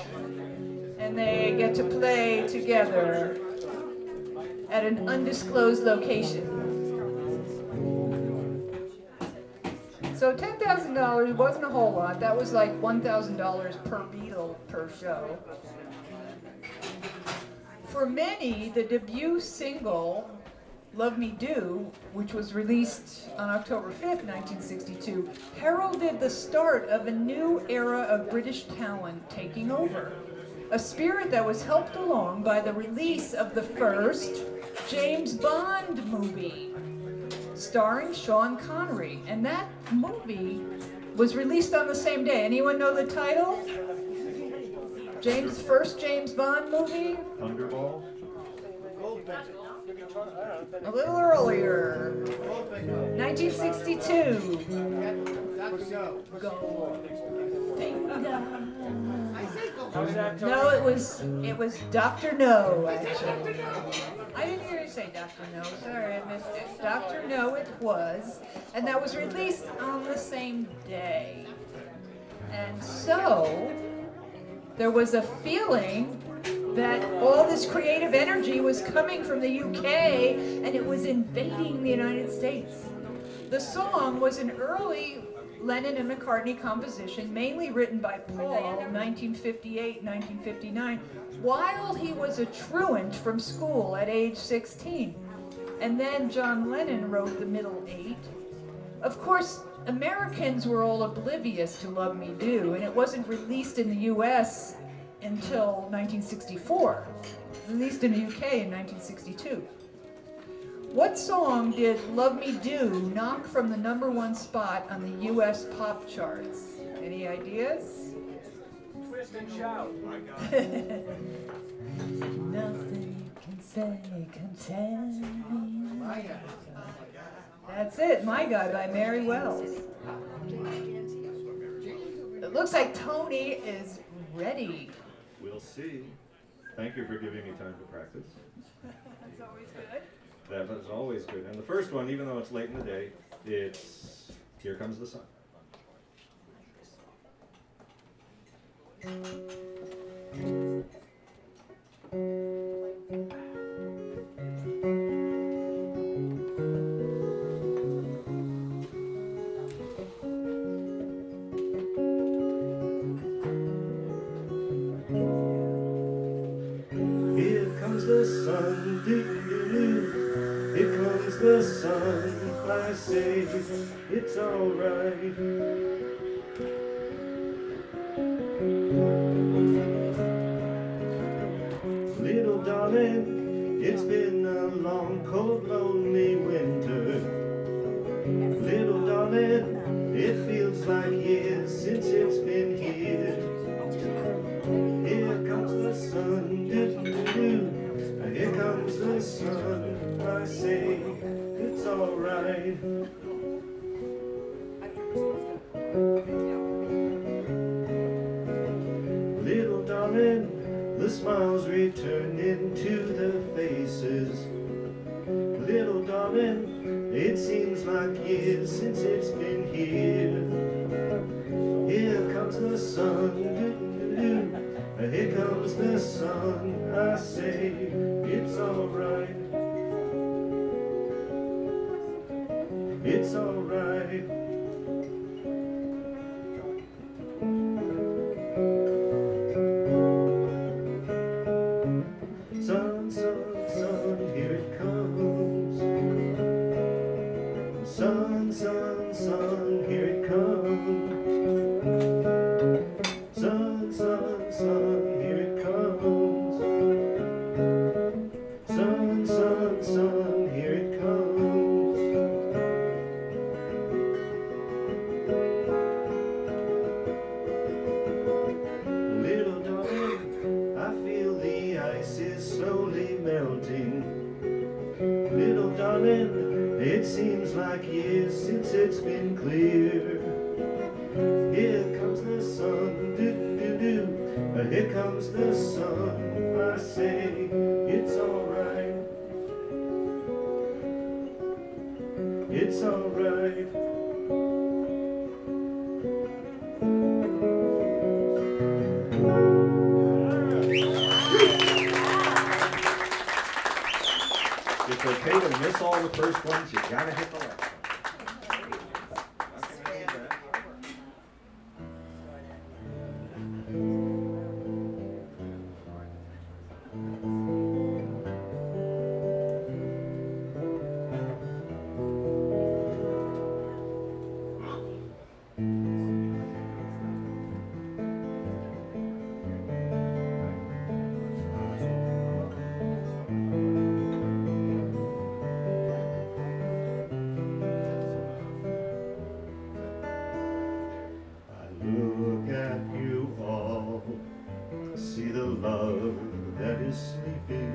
And they get to play together at an undisclosed location. So ten thousand dollars wasn't a whole lot. That was like one thousand dollars per Beatle per show. For many, the debut single "Love Me Do," which was released on October fifth, nineteen sixty-two, heralded the start of a new era of British talent taking over. A spirit that was helped along by the release of the first James Bond movie starring Sean Connery. And that movie was released on the same day. Anyone know the title? James first James Bond movie? Thunderball? A little earlier. 1962. No, it was it was Doctor No. Actually, I didn't hear you say Doctor No. Sorry, I missed it. Doctor No, it was, and that was released on the same day. And so there was a feeling that all this creative energy was coming from the UK and it was invading the United States. The song was an early Lennon and McCartney composition, mainly written by Paul in 1958 1959, while he was a truant from school at age 16. And then John Lennon wrote the middle eight. Of course, Americans were all oblivious to Love Me Do, and it wasn't released in the US until 1964, at least in the UK in 1962. What song did Love Me Do knock from the number one spot on the US pop charts? Any ideas? Twist and shout. Oh Nothing you can say can tell me. That's it, My Guy" by Mary Wells. It looks like Tony is ready. We'll see. Thank you for giving me time to practice. That's always good. That was always good. And the first one, even though it's late in the day, it's Here Comes the Sun. say it's alright. is sleeping.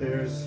Love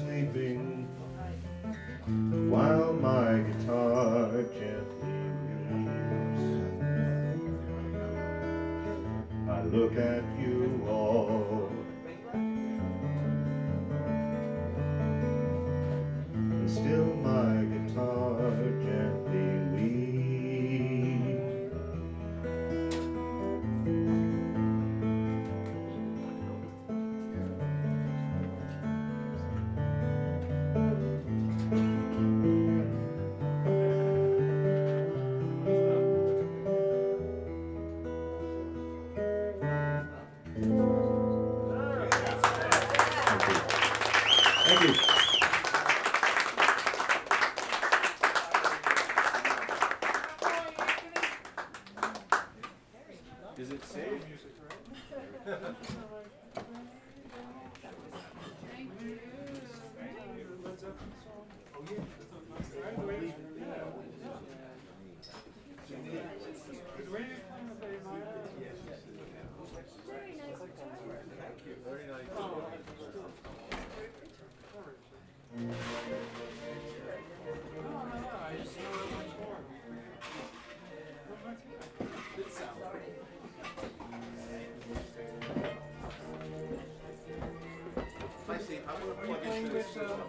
with Janine,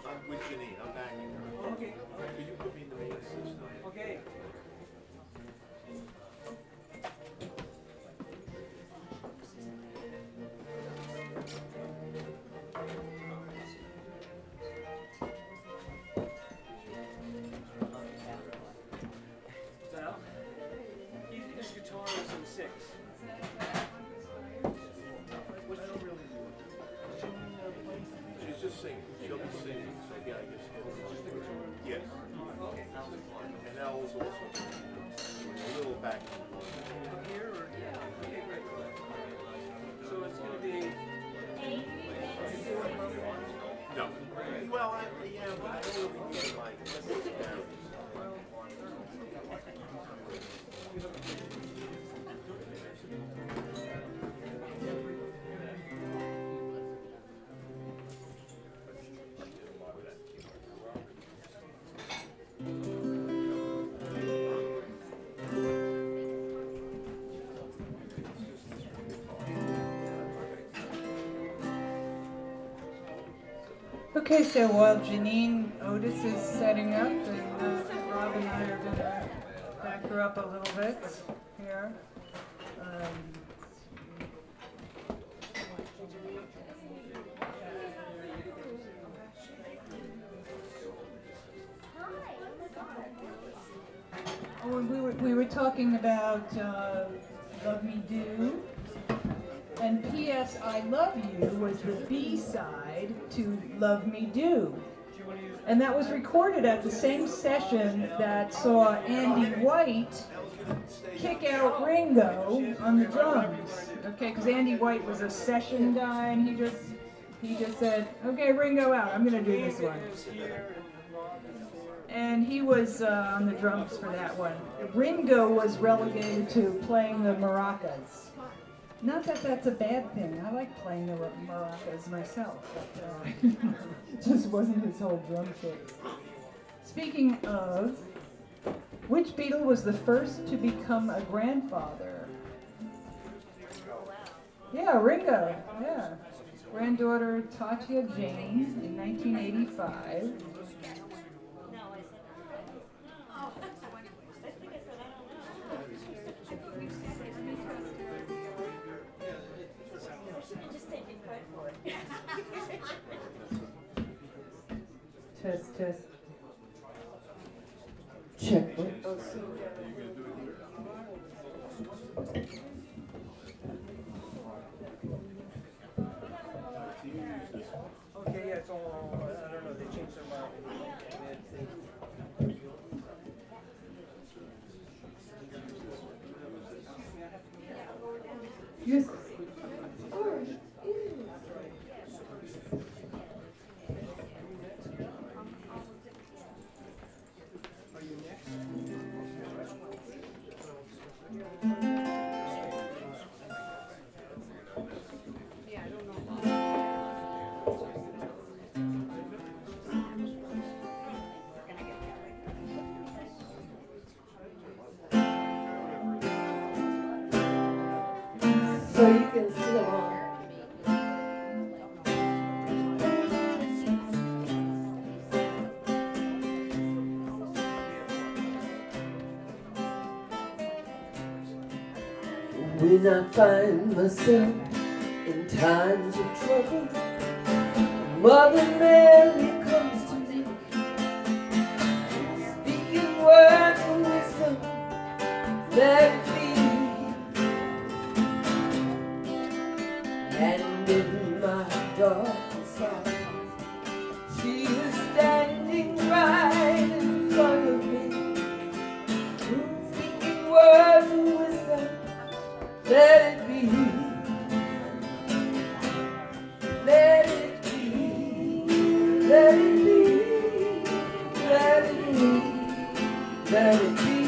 Okay, so while Janine Otis is setting up, and uh, Rob and I are gonna back her up a little bit here. Um, Oh, and we were, we were talking about uh, Love Me Do. And P.S. I Love You was the B side to Love Me Do. And that was recorded at the same session that saw Andy White kick out Ringo on the drums. Okay, because Andy White was a session guy and he just he just said, Okay, Ringo out, I'm gonna do this one. And he was uh, on the drums for that one. Ringo was relegated to playing the maracas. Not that that's a bad thing. I like playing the maracas myself, but uh, <laughs> just wasn't his whole drum kit. Speaking of, which Beatle was the first to become a grandfather? Yeah, Ringo. Yeah. Granddaughter Tatia Jane in 1985. test, test. Check. What? find myself in times of trouble. Mother Mary. that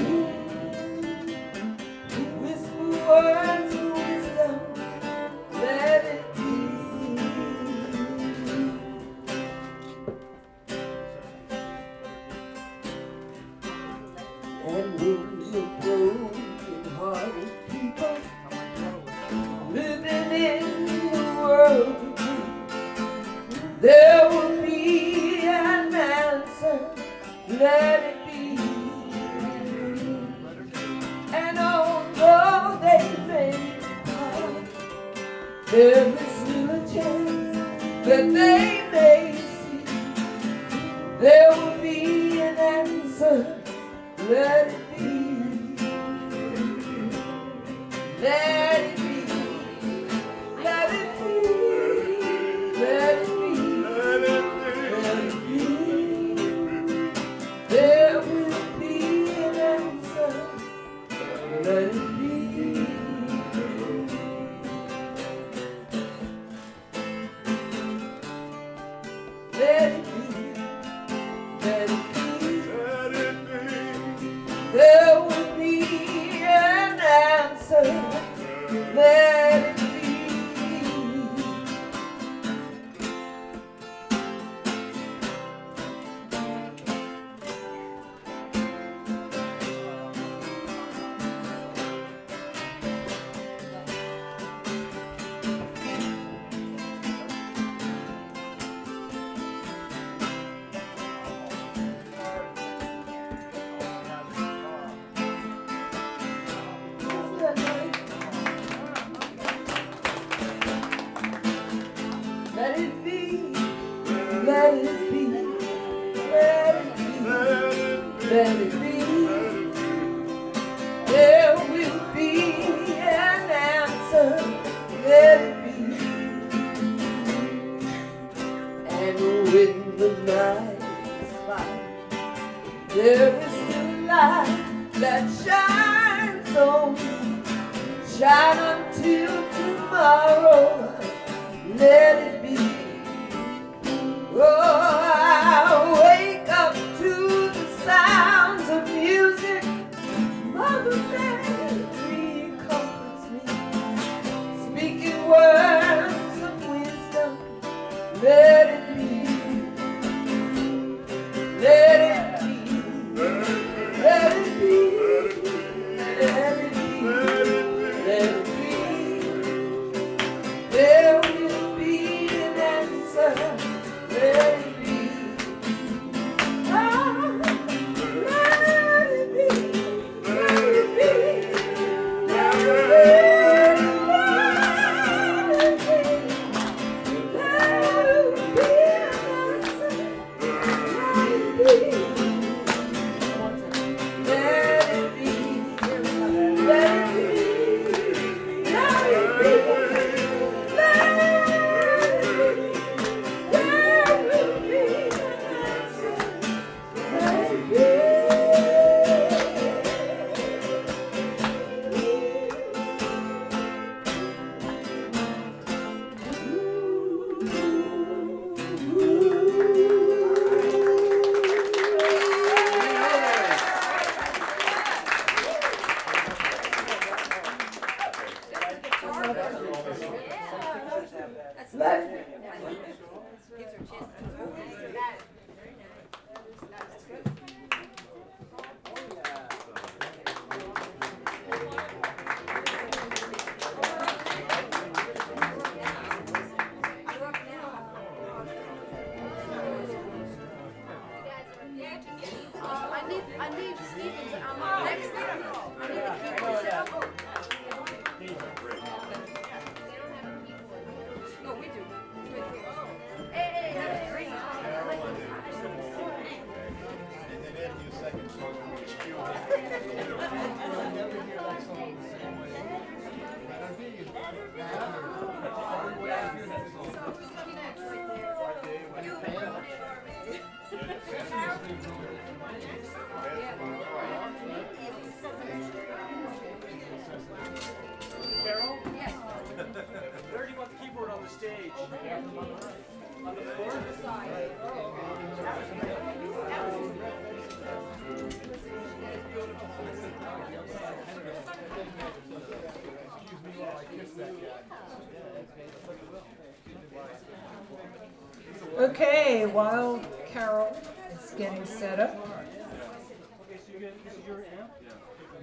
Okay, while Carol is getting set up.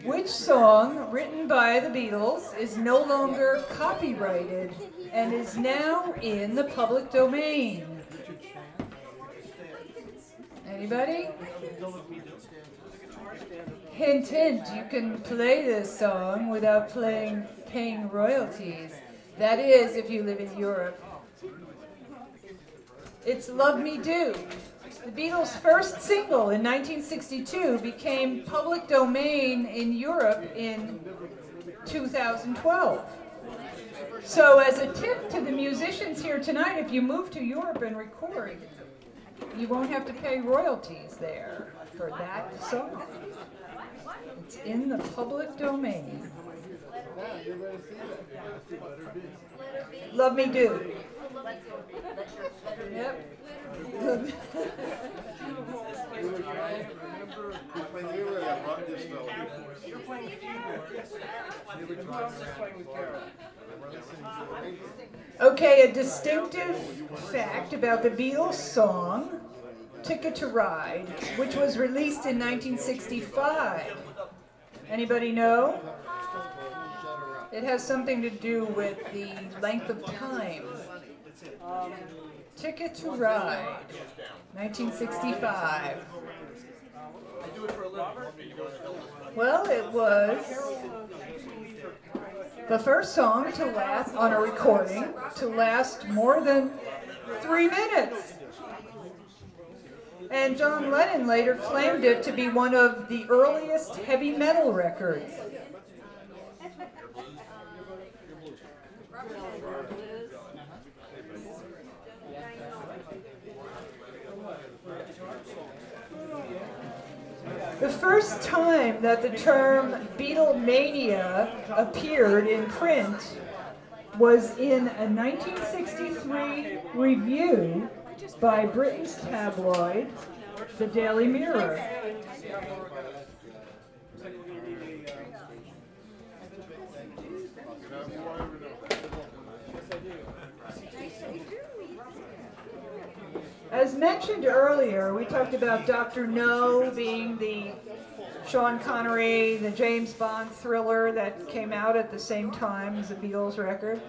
Which song written by the Beatles is no longer copyrighted and is now in the public domain? Anybody? Hint, hint, you can play this song without playing, paying royalties. That is, if you live in Europe. It's Love Me Do. The Beatles' first single in 1962 became public domain in Europe in 2012. So, as a tip to the musicians here tonight, if you move to Europe and record, you won't have to pay royalties there for that song. It's in the public domain. Love Me Do. Yep. Playing with? Okay, a distinctive fact about the Beatles song Ticket to Ride, which was released in 1965. Anybody know? It has something to do with the length of time. Um, Ticket to Ride, 1965. I do it for a living. Well, it was the first song to last on a recording to last more than three minutes. And John Lennon later claimed it to be one of the earliest heavy metal records. The first time that the term Beatlemania appeared in print was in a 1963 review by Britain's tabloid, the Daily Mirror. As mentioned earlier, we talked about Dr. No being the Sean Connery, the James Bond thriller that came out at the same time as the Beatles record.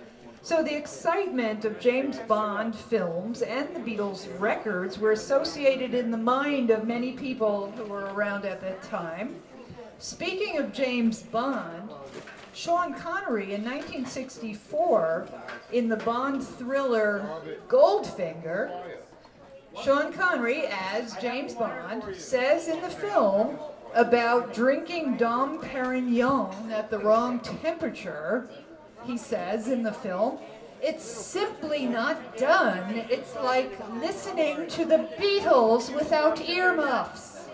So the excitement of James Bond films and the Beatles records were associated in the mind of many people who were around at that time. Speaking of James Bond, Sean Connery in 1964 in the Bond thriller Goldfinger Sean Connery, as James Bond, says in the film about drinking Dom Perignon at the wrong temperature. He says in the film, it's simply not done. It's like listening to the Beatles without earmuffs.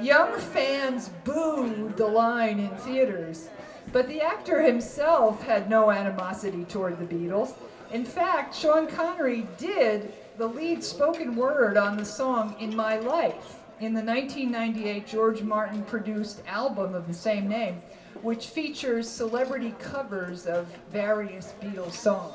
Young fans booed the line in theaters, but the actor himself had no animosity toward the Beatles. In fact, Sean Connery did the lead spoken word on the song In My Life in the 1998 George Martin produced album of the same name, which features celebrity covers of various Beatles songs.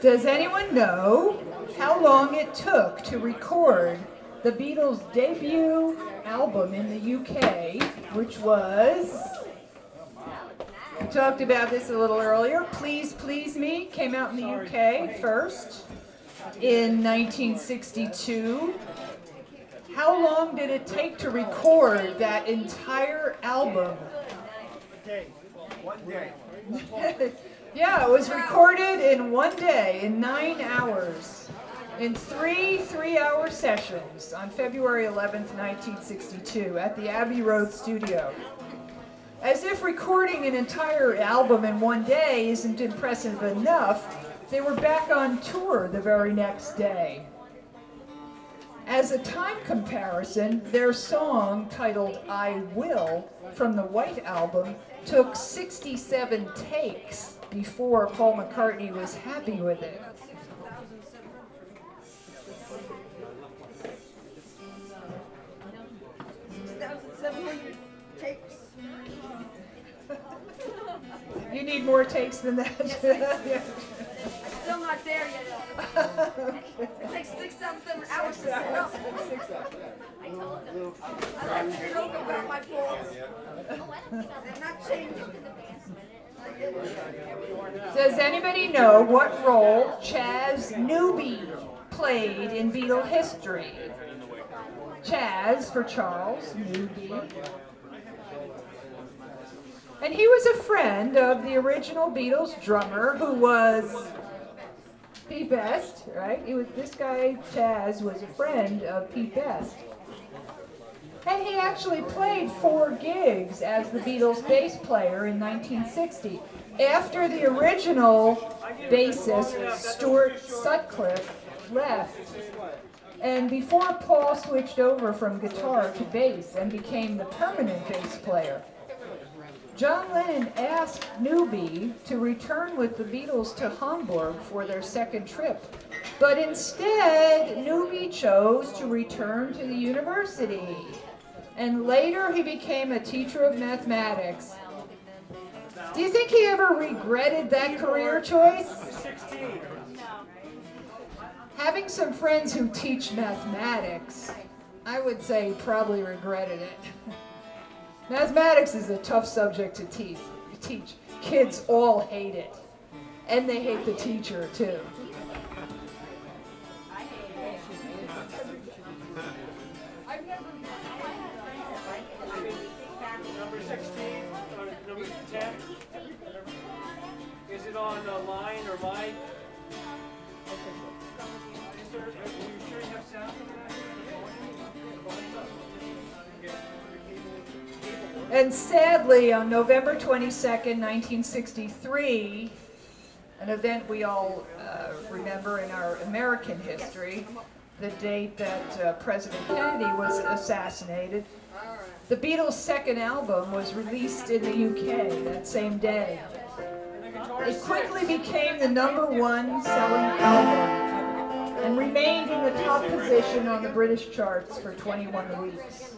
Does anyone know how long it took to record the Beatles' debut album in the UK, which was We talked about this a little earlier. Please Please Me came out in the UK first in 1962. How long did it take to record that entire album? One day. <laughs> yeah, it was recorded in one day, in nine hours, in three three hour sessions on February 11th, 1962, at the Abbey Road studio. As if recording an entire album in one day isn't impressive enough, they were back on tour the very next day. As a time comparison, their song titled I Will from the White Album took 67 takes before Paul McCartney was happy with it. You need more takes than that. <laughs> Yeah. Still not there yet. <laughs> It takes six seven hours to set up. <laughs> I told them. I like to joke about my faults. They're not changing. Does anybody know what role Chas Newby played in Beatle history? Chas for Charles Newby. And he was a friend of the original Beatles drummer who was Pete Best, right? He was this guy Chas was a friend of Pete Best. And he actually played four gigs as the Beatles bass player in 1960. After the original bassist, Stuart Sutcliffe, left, and before Paul switched over from guitar to bass and became the permanent bass player, John Lennon asked Newby to return with the Beatles to Hamburg for their second trip. But instead, Newby chose to return to the university. And later he became a teacher of mathematics. Do you think he ever regretted that career choice? Having some friends who teach mathematics, I would say probably regretted it. <laughs> Mathematics is a tough subject to teach. teach. Kids all hate it. And they hate the teacher too. Number 16, or number 10? Is it on line or mic? And sadly, on November 22nd, 1963, an event we all uh, remember in our American history, the date that uh, President Kennedy was assassinated, the Beatles' second album was released in the UK that same day. It quickly became the number one selling album and remained in the top position on the British charts for 21 weeks.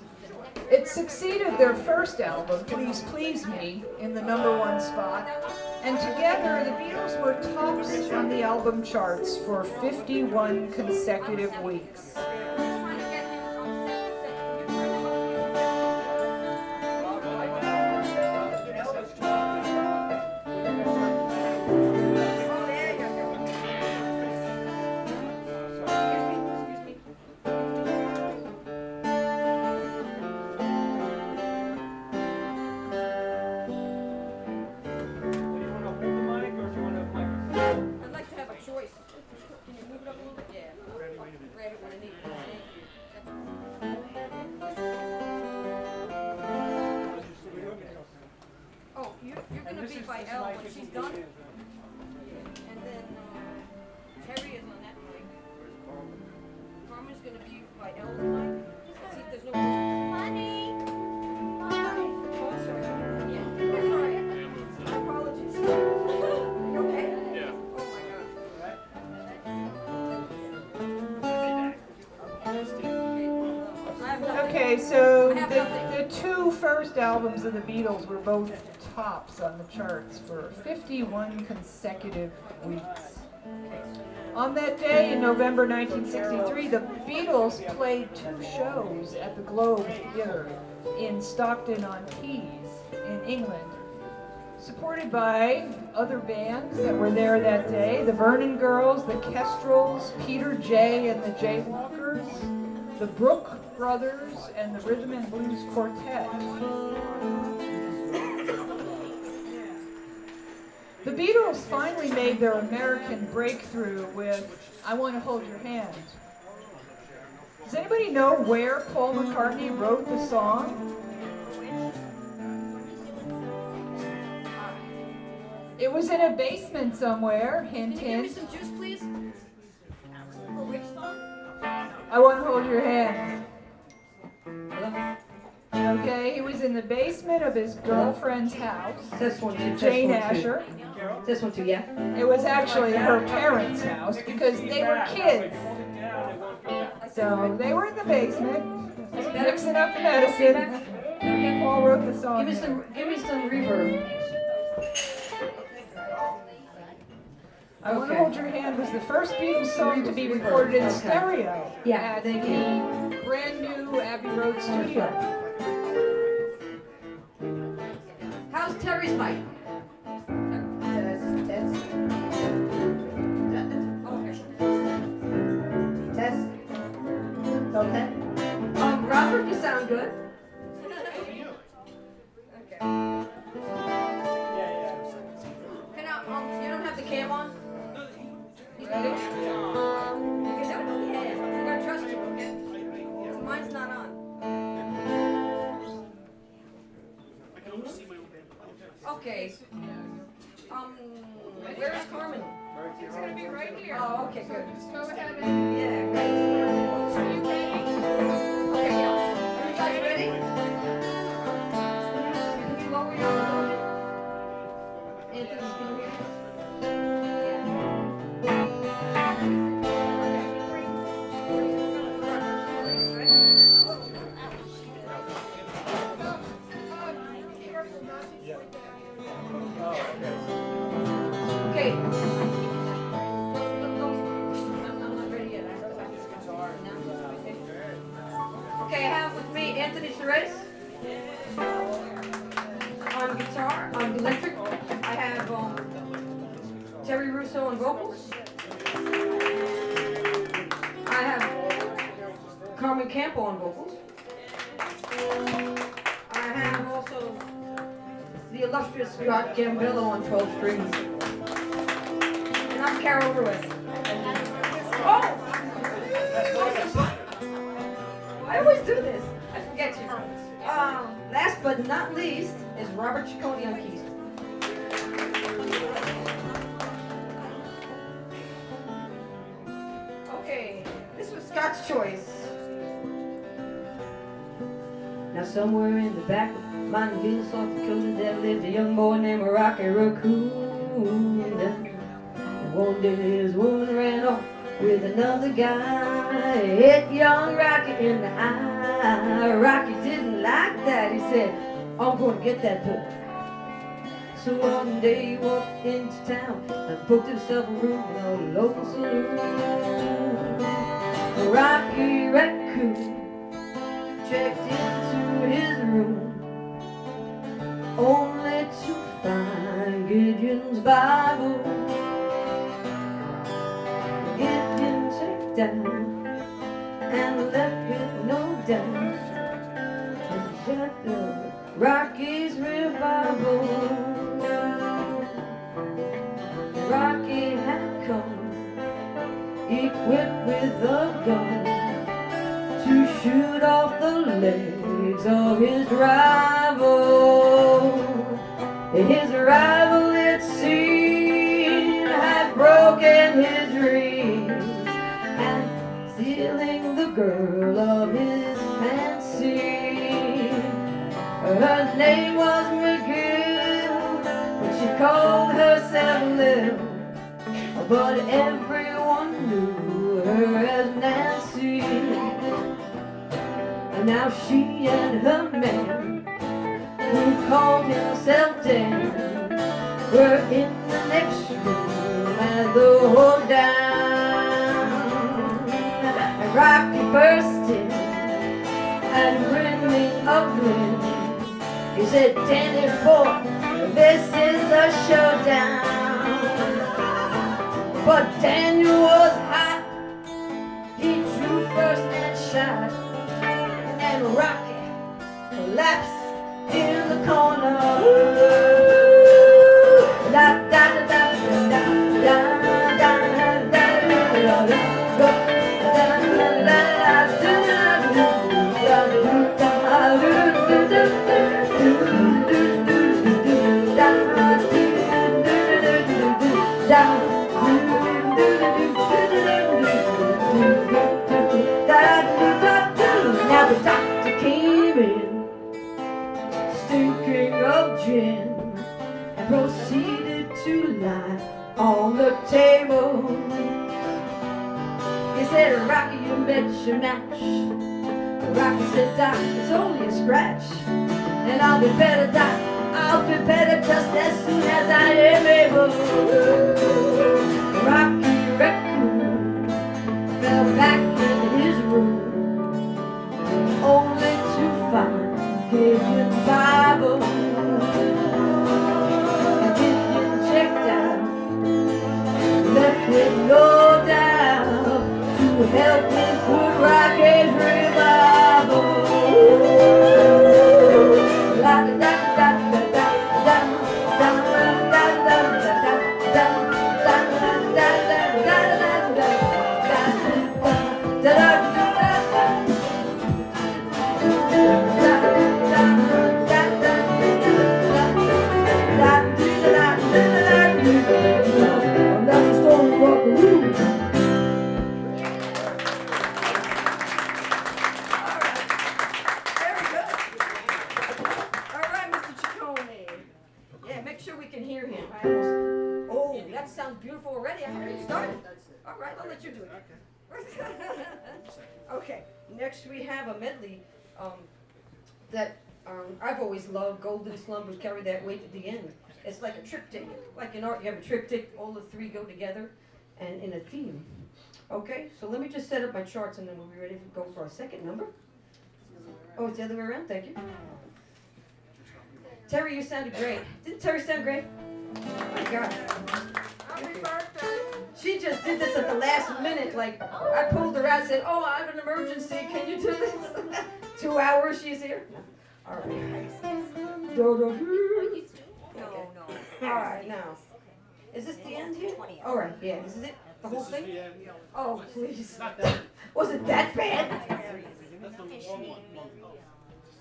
It succeeded their first album, Please Please Me, in the number one spot, and together the Beatles were tops on the album charts for 51 consecutive weeks. Beatles were both tops on the charts for 51 consecutive weeks. On that day in November 1963, the Beatles played two shows at the Globe Theatre in Stockton-on-Tees in England. supported by other bands that were there that day the Vernon Girls, the Kestrels, Peter Jay and the Jaywalkers, the Brook Brothers, and the Rhythm and Blues Quartet. The Beatles finally made their American breakthrough with I Want to Hold Your Hand. Does anybody know where Paul McCartney wrote the song? It was in a basement somewhere, hint, Can you give me hint. some juice, please? For which song? I want to hold your hand. Okay, he was in the basement of his girlfriend's house. This one too. this Jane one too. Asher. This one too, yeah. It was actually her parents' house because they were kids. So they were in the basement, mixing up the medicine. Paul wrote the song. Give me some. Give me some reverb. I Want to Hold Your Hand was the first Beatles song to be recorded in Okay. stereo Yeah, at thank the brand new Abbey Road studio. How's Terry's mic? Test. Test. Okay. Test. Okay. Um, Robert, you sound good. Okay. Yeah, yeah. Can I, um, you don't have the cam on? Okay? 'Cause Mine's not on. Okay. Um, where is Carmen? It's gonna be right here. Oh, okay, good. Just go ahead and. Yeah, Campo on vocals. I have also the illustrious Scott Gambello on 12 strings. And I'm Carol Ruiz. Oh! I always do this. I forget you. Um, last but not least is Robert Ciccone on keys. Okay, this was Scott's choice. Now somewhere in the back of Montevideo, South Dakota, there lived a young boy named Rocky Raccoon. And one day his woman ran off with another guy. Hit young Rocky in the eye. Rocky didn't like that. He said, I'm gonna get that boy. So one day he walked into town and booked himself a room in a local saloon. Rocky Raccoon checked into room only to find Gideon's Bible. Gideon checked down and left with no doubt and shut the Rocky's revival. Rocky had come equipped with a gun to shoot off the of his rival. His rival, it seemed, had broken his dreams and stealing the girl of his fancy. Her name was McGill, but she called herself Lil. But everyone And now she and her man, who called himself Dan, were in the next room at the hold down. And Rocky burst in and grinning a grin. He said, Danny boy, This is a showdown. But Daniel was hot. He drew first and shot. And Rocky collapsed in the corner. Rocky, you match. Rocky said, Doc, it's only a scratch. And I'll be better, Doc. I'll be better just as soon as I am able. Rocky Raccoon fell back in his room, only to find Gideon Bible. And Gideon checked out, left with no a medley um, that um, I've always loved. Golden Slumbers carry that weight at the end. It's like a triptych. Like in art, you have a triptych, all the three go together and in a theme. Okay, so let me just set up my charts and then we'll be ready to go for our second number. Oh, it's the other way around. Thank you. Terry, you sounded great. Didn't Terry sound great? Oh my God. She just did this at the last minute. Like I pulled her out and said, "Oh, I have an emergency. Can you do this?" <laughs> Two hours she's here. All right. Do, do, do. All right, now. Is this the end here? All right, yeah. This is it. The whole thing. Oh, please. Was it that bad?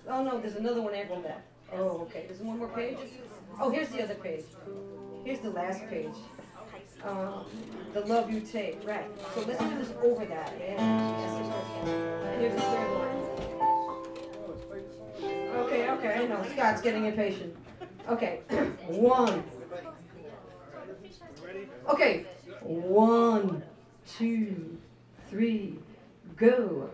Oh no, there's another one after that. Oh, okay. There's one more page. Oh, here's the other page. Here's the last page. Um, the love you take, right? So let's do this over that. Here's the third one. Okay, okay. I know Scott's getting impatient. Okay, <clears throat> one. Okay, one, two, three, go.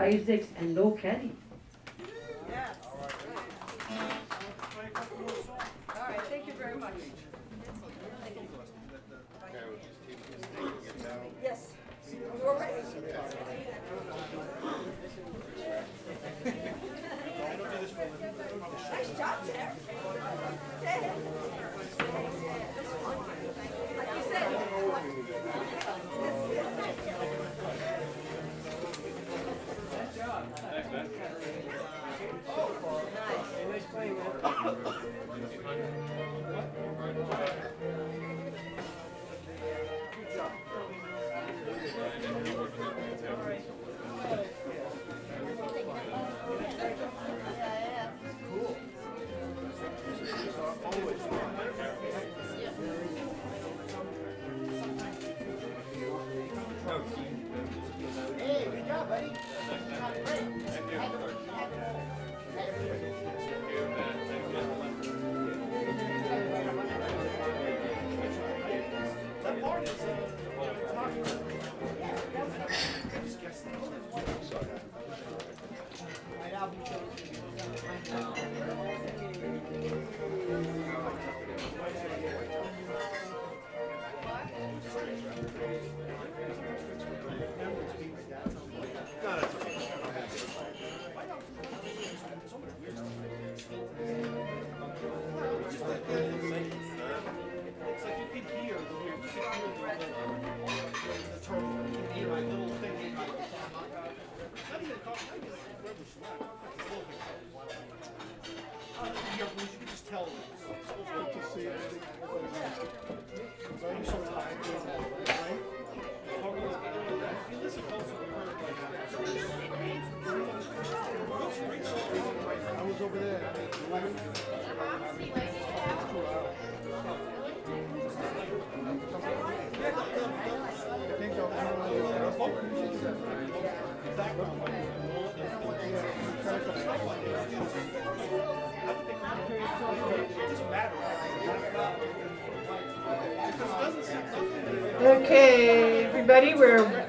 Isaacs, and Low Kelly. Yes. All right, thank you very much. Yes, we ready. Okay, everybody, we're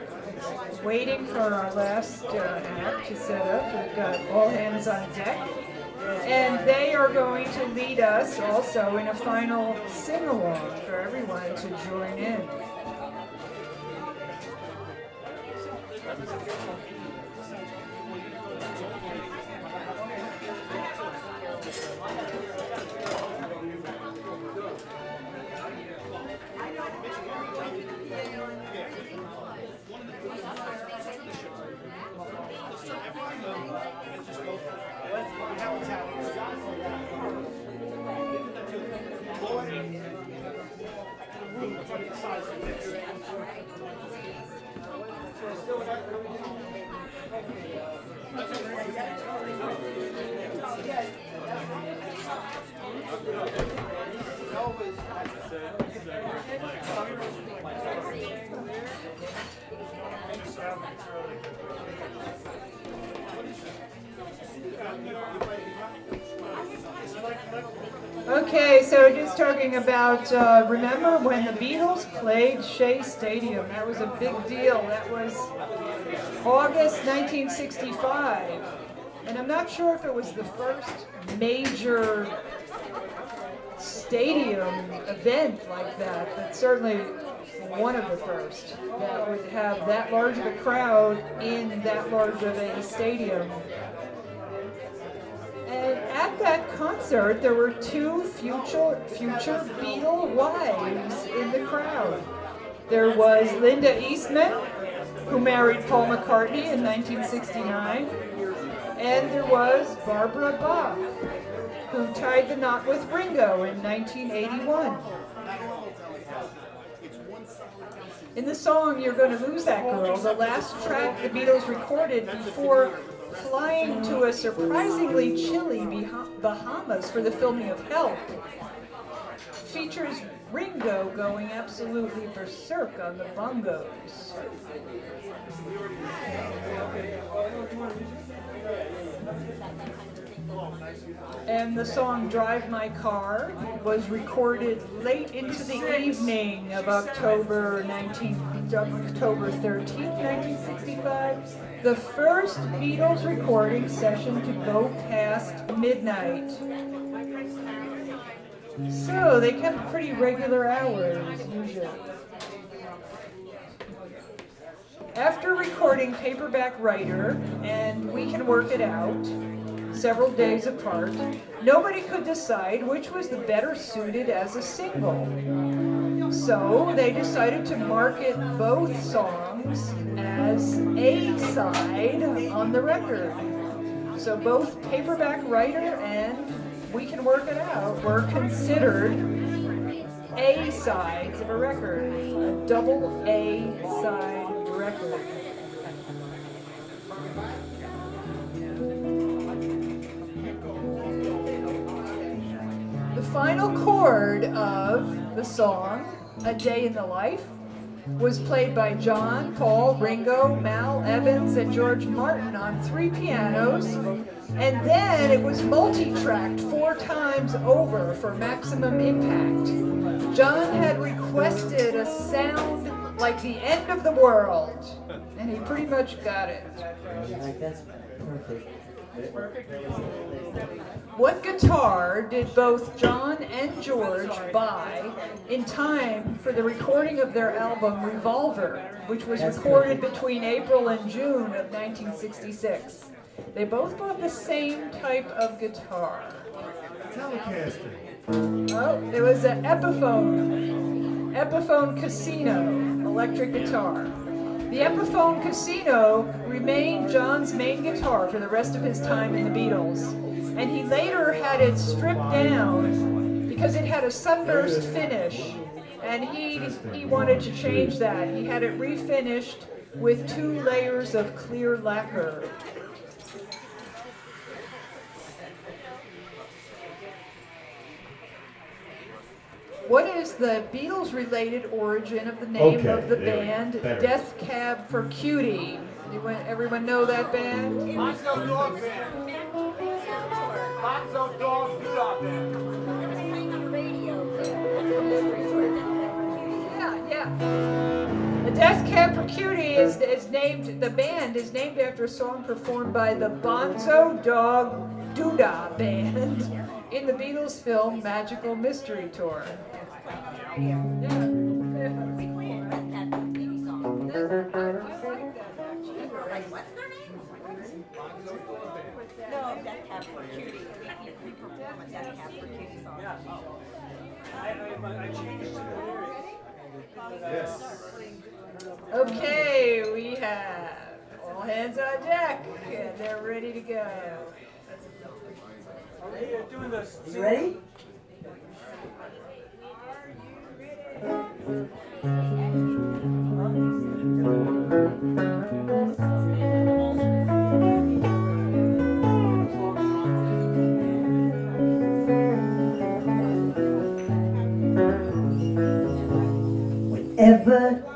waiting for our last uh, act to set up. We've got all hands on deck. And they are going to lead us also in a final sing along for everyone to join in. Uh, remember when the Beatles played Shea Stadium? That was a big deal. That was August 1965. And I'm not sure if it was the first major stadium event like that, but certainly one of the first that would have that large of a crowd in that large of a stadium. And at that concert, there were two future future Beatle wives in the crowd. There was Linda Eastman, who married Paul McCartney in 1969, and there was Barbara Bach, who tied the knot with Ringo in 1981. In the song You're Gonna Lose That Girl, the last track the Beatles recorded before flying to a surprisingly chilly Bah- Bahamas for the filming of Help, features Ringo going absolutely berserk on the bongos. And the song Drive My Car was recorded late into the evening of October 19, October 13th, 1965. The first Beatles recording session to go past midnight. So they kept pretty regular hours usually. After recording Paperback Writer and We Can Work It Out, several days apart, nobody could decide which was the better suited as a single. So they decided to market both songs as A side on the record. So both Paperback Writer and We Can Work It Out were considered A sides of a record, a double A side record. The final chord of the song, A Day in the Life, was played by John, Paul, Ringo, Mal Evans, and George Martin on three pianos, and then it was multi-tracked four times over for maximum impact. John had requested a sound like the end of the world, and he pretty much got it. That's perfect. What guitar did both John and George buy in time for the recording of their album Revolver, which was recorded between April and June of 1966? They both bought the same type of guitar. Telecaster. Oh, it was an Epiphone. Epiphone Casino electric guitar. The Epiphone Casino remained John's main guitar for the rest of his time in the Beatles, and he later had it stripped down because it had a sunburst finish, and he he wanted to change that. He had it refinished with two layers of clear lacquer. What is the Beatles-related origin of the name Okay, of the there we go. band Better. Death Cab for Cutie? Anyone, everyone know that band? Bonzo Dog Band. Bonzo Dog Dog Band. Yeah, yeah. The Death Cab for Cutie is, is named, the band is named after a song performed by the Bonzo Dog Doodah Band <laughs> in the Beatles film Magical Mystery Tour. What's their name? No, Death Cab for Cutie. We, we perform a Death Cab for Cutie song. I, I, I changed the lyrics. Okay, we have All hands on deck, and they're ready to go. Are we doing this? You ready? Whenever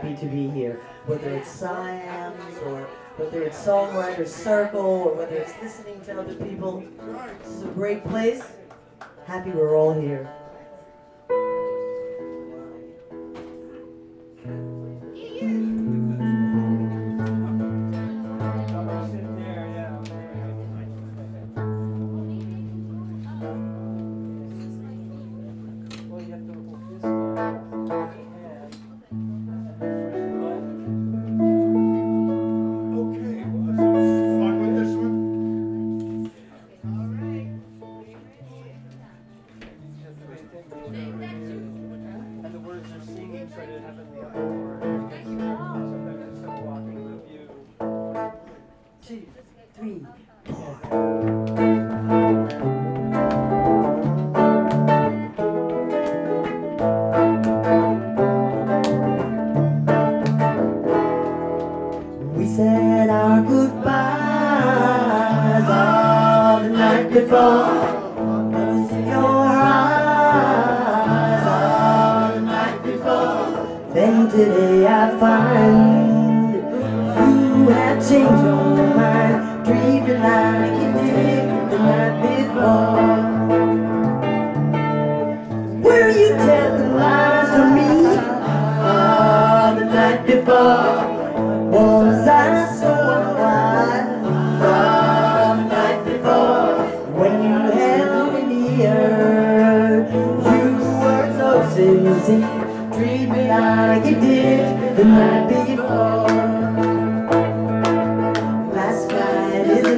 happy to be here, whether it's Siams or whether it's Songwriter Circle or whether it's listening to other people. This is a great place. Happy we're all here.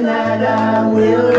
Night I will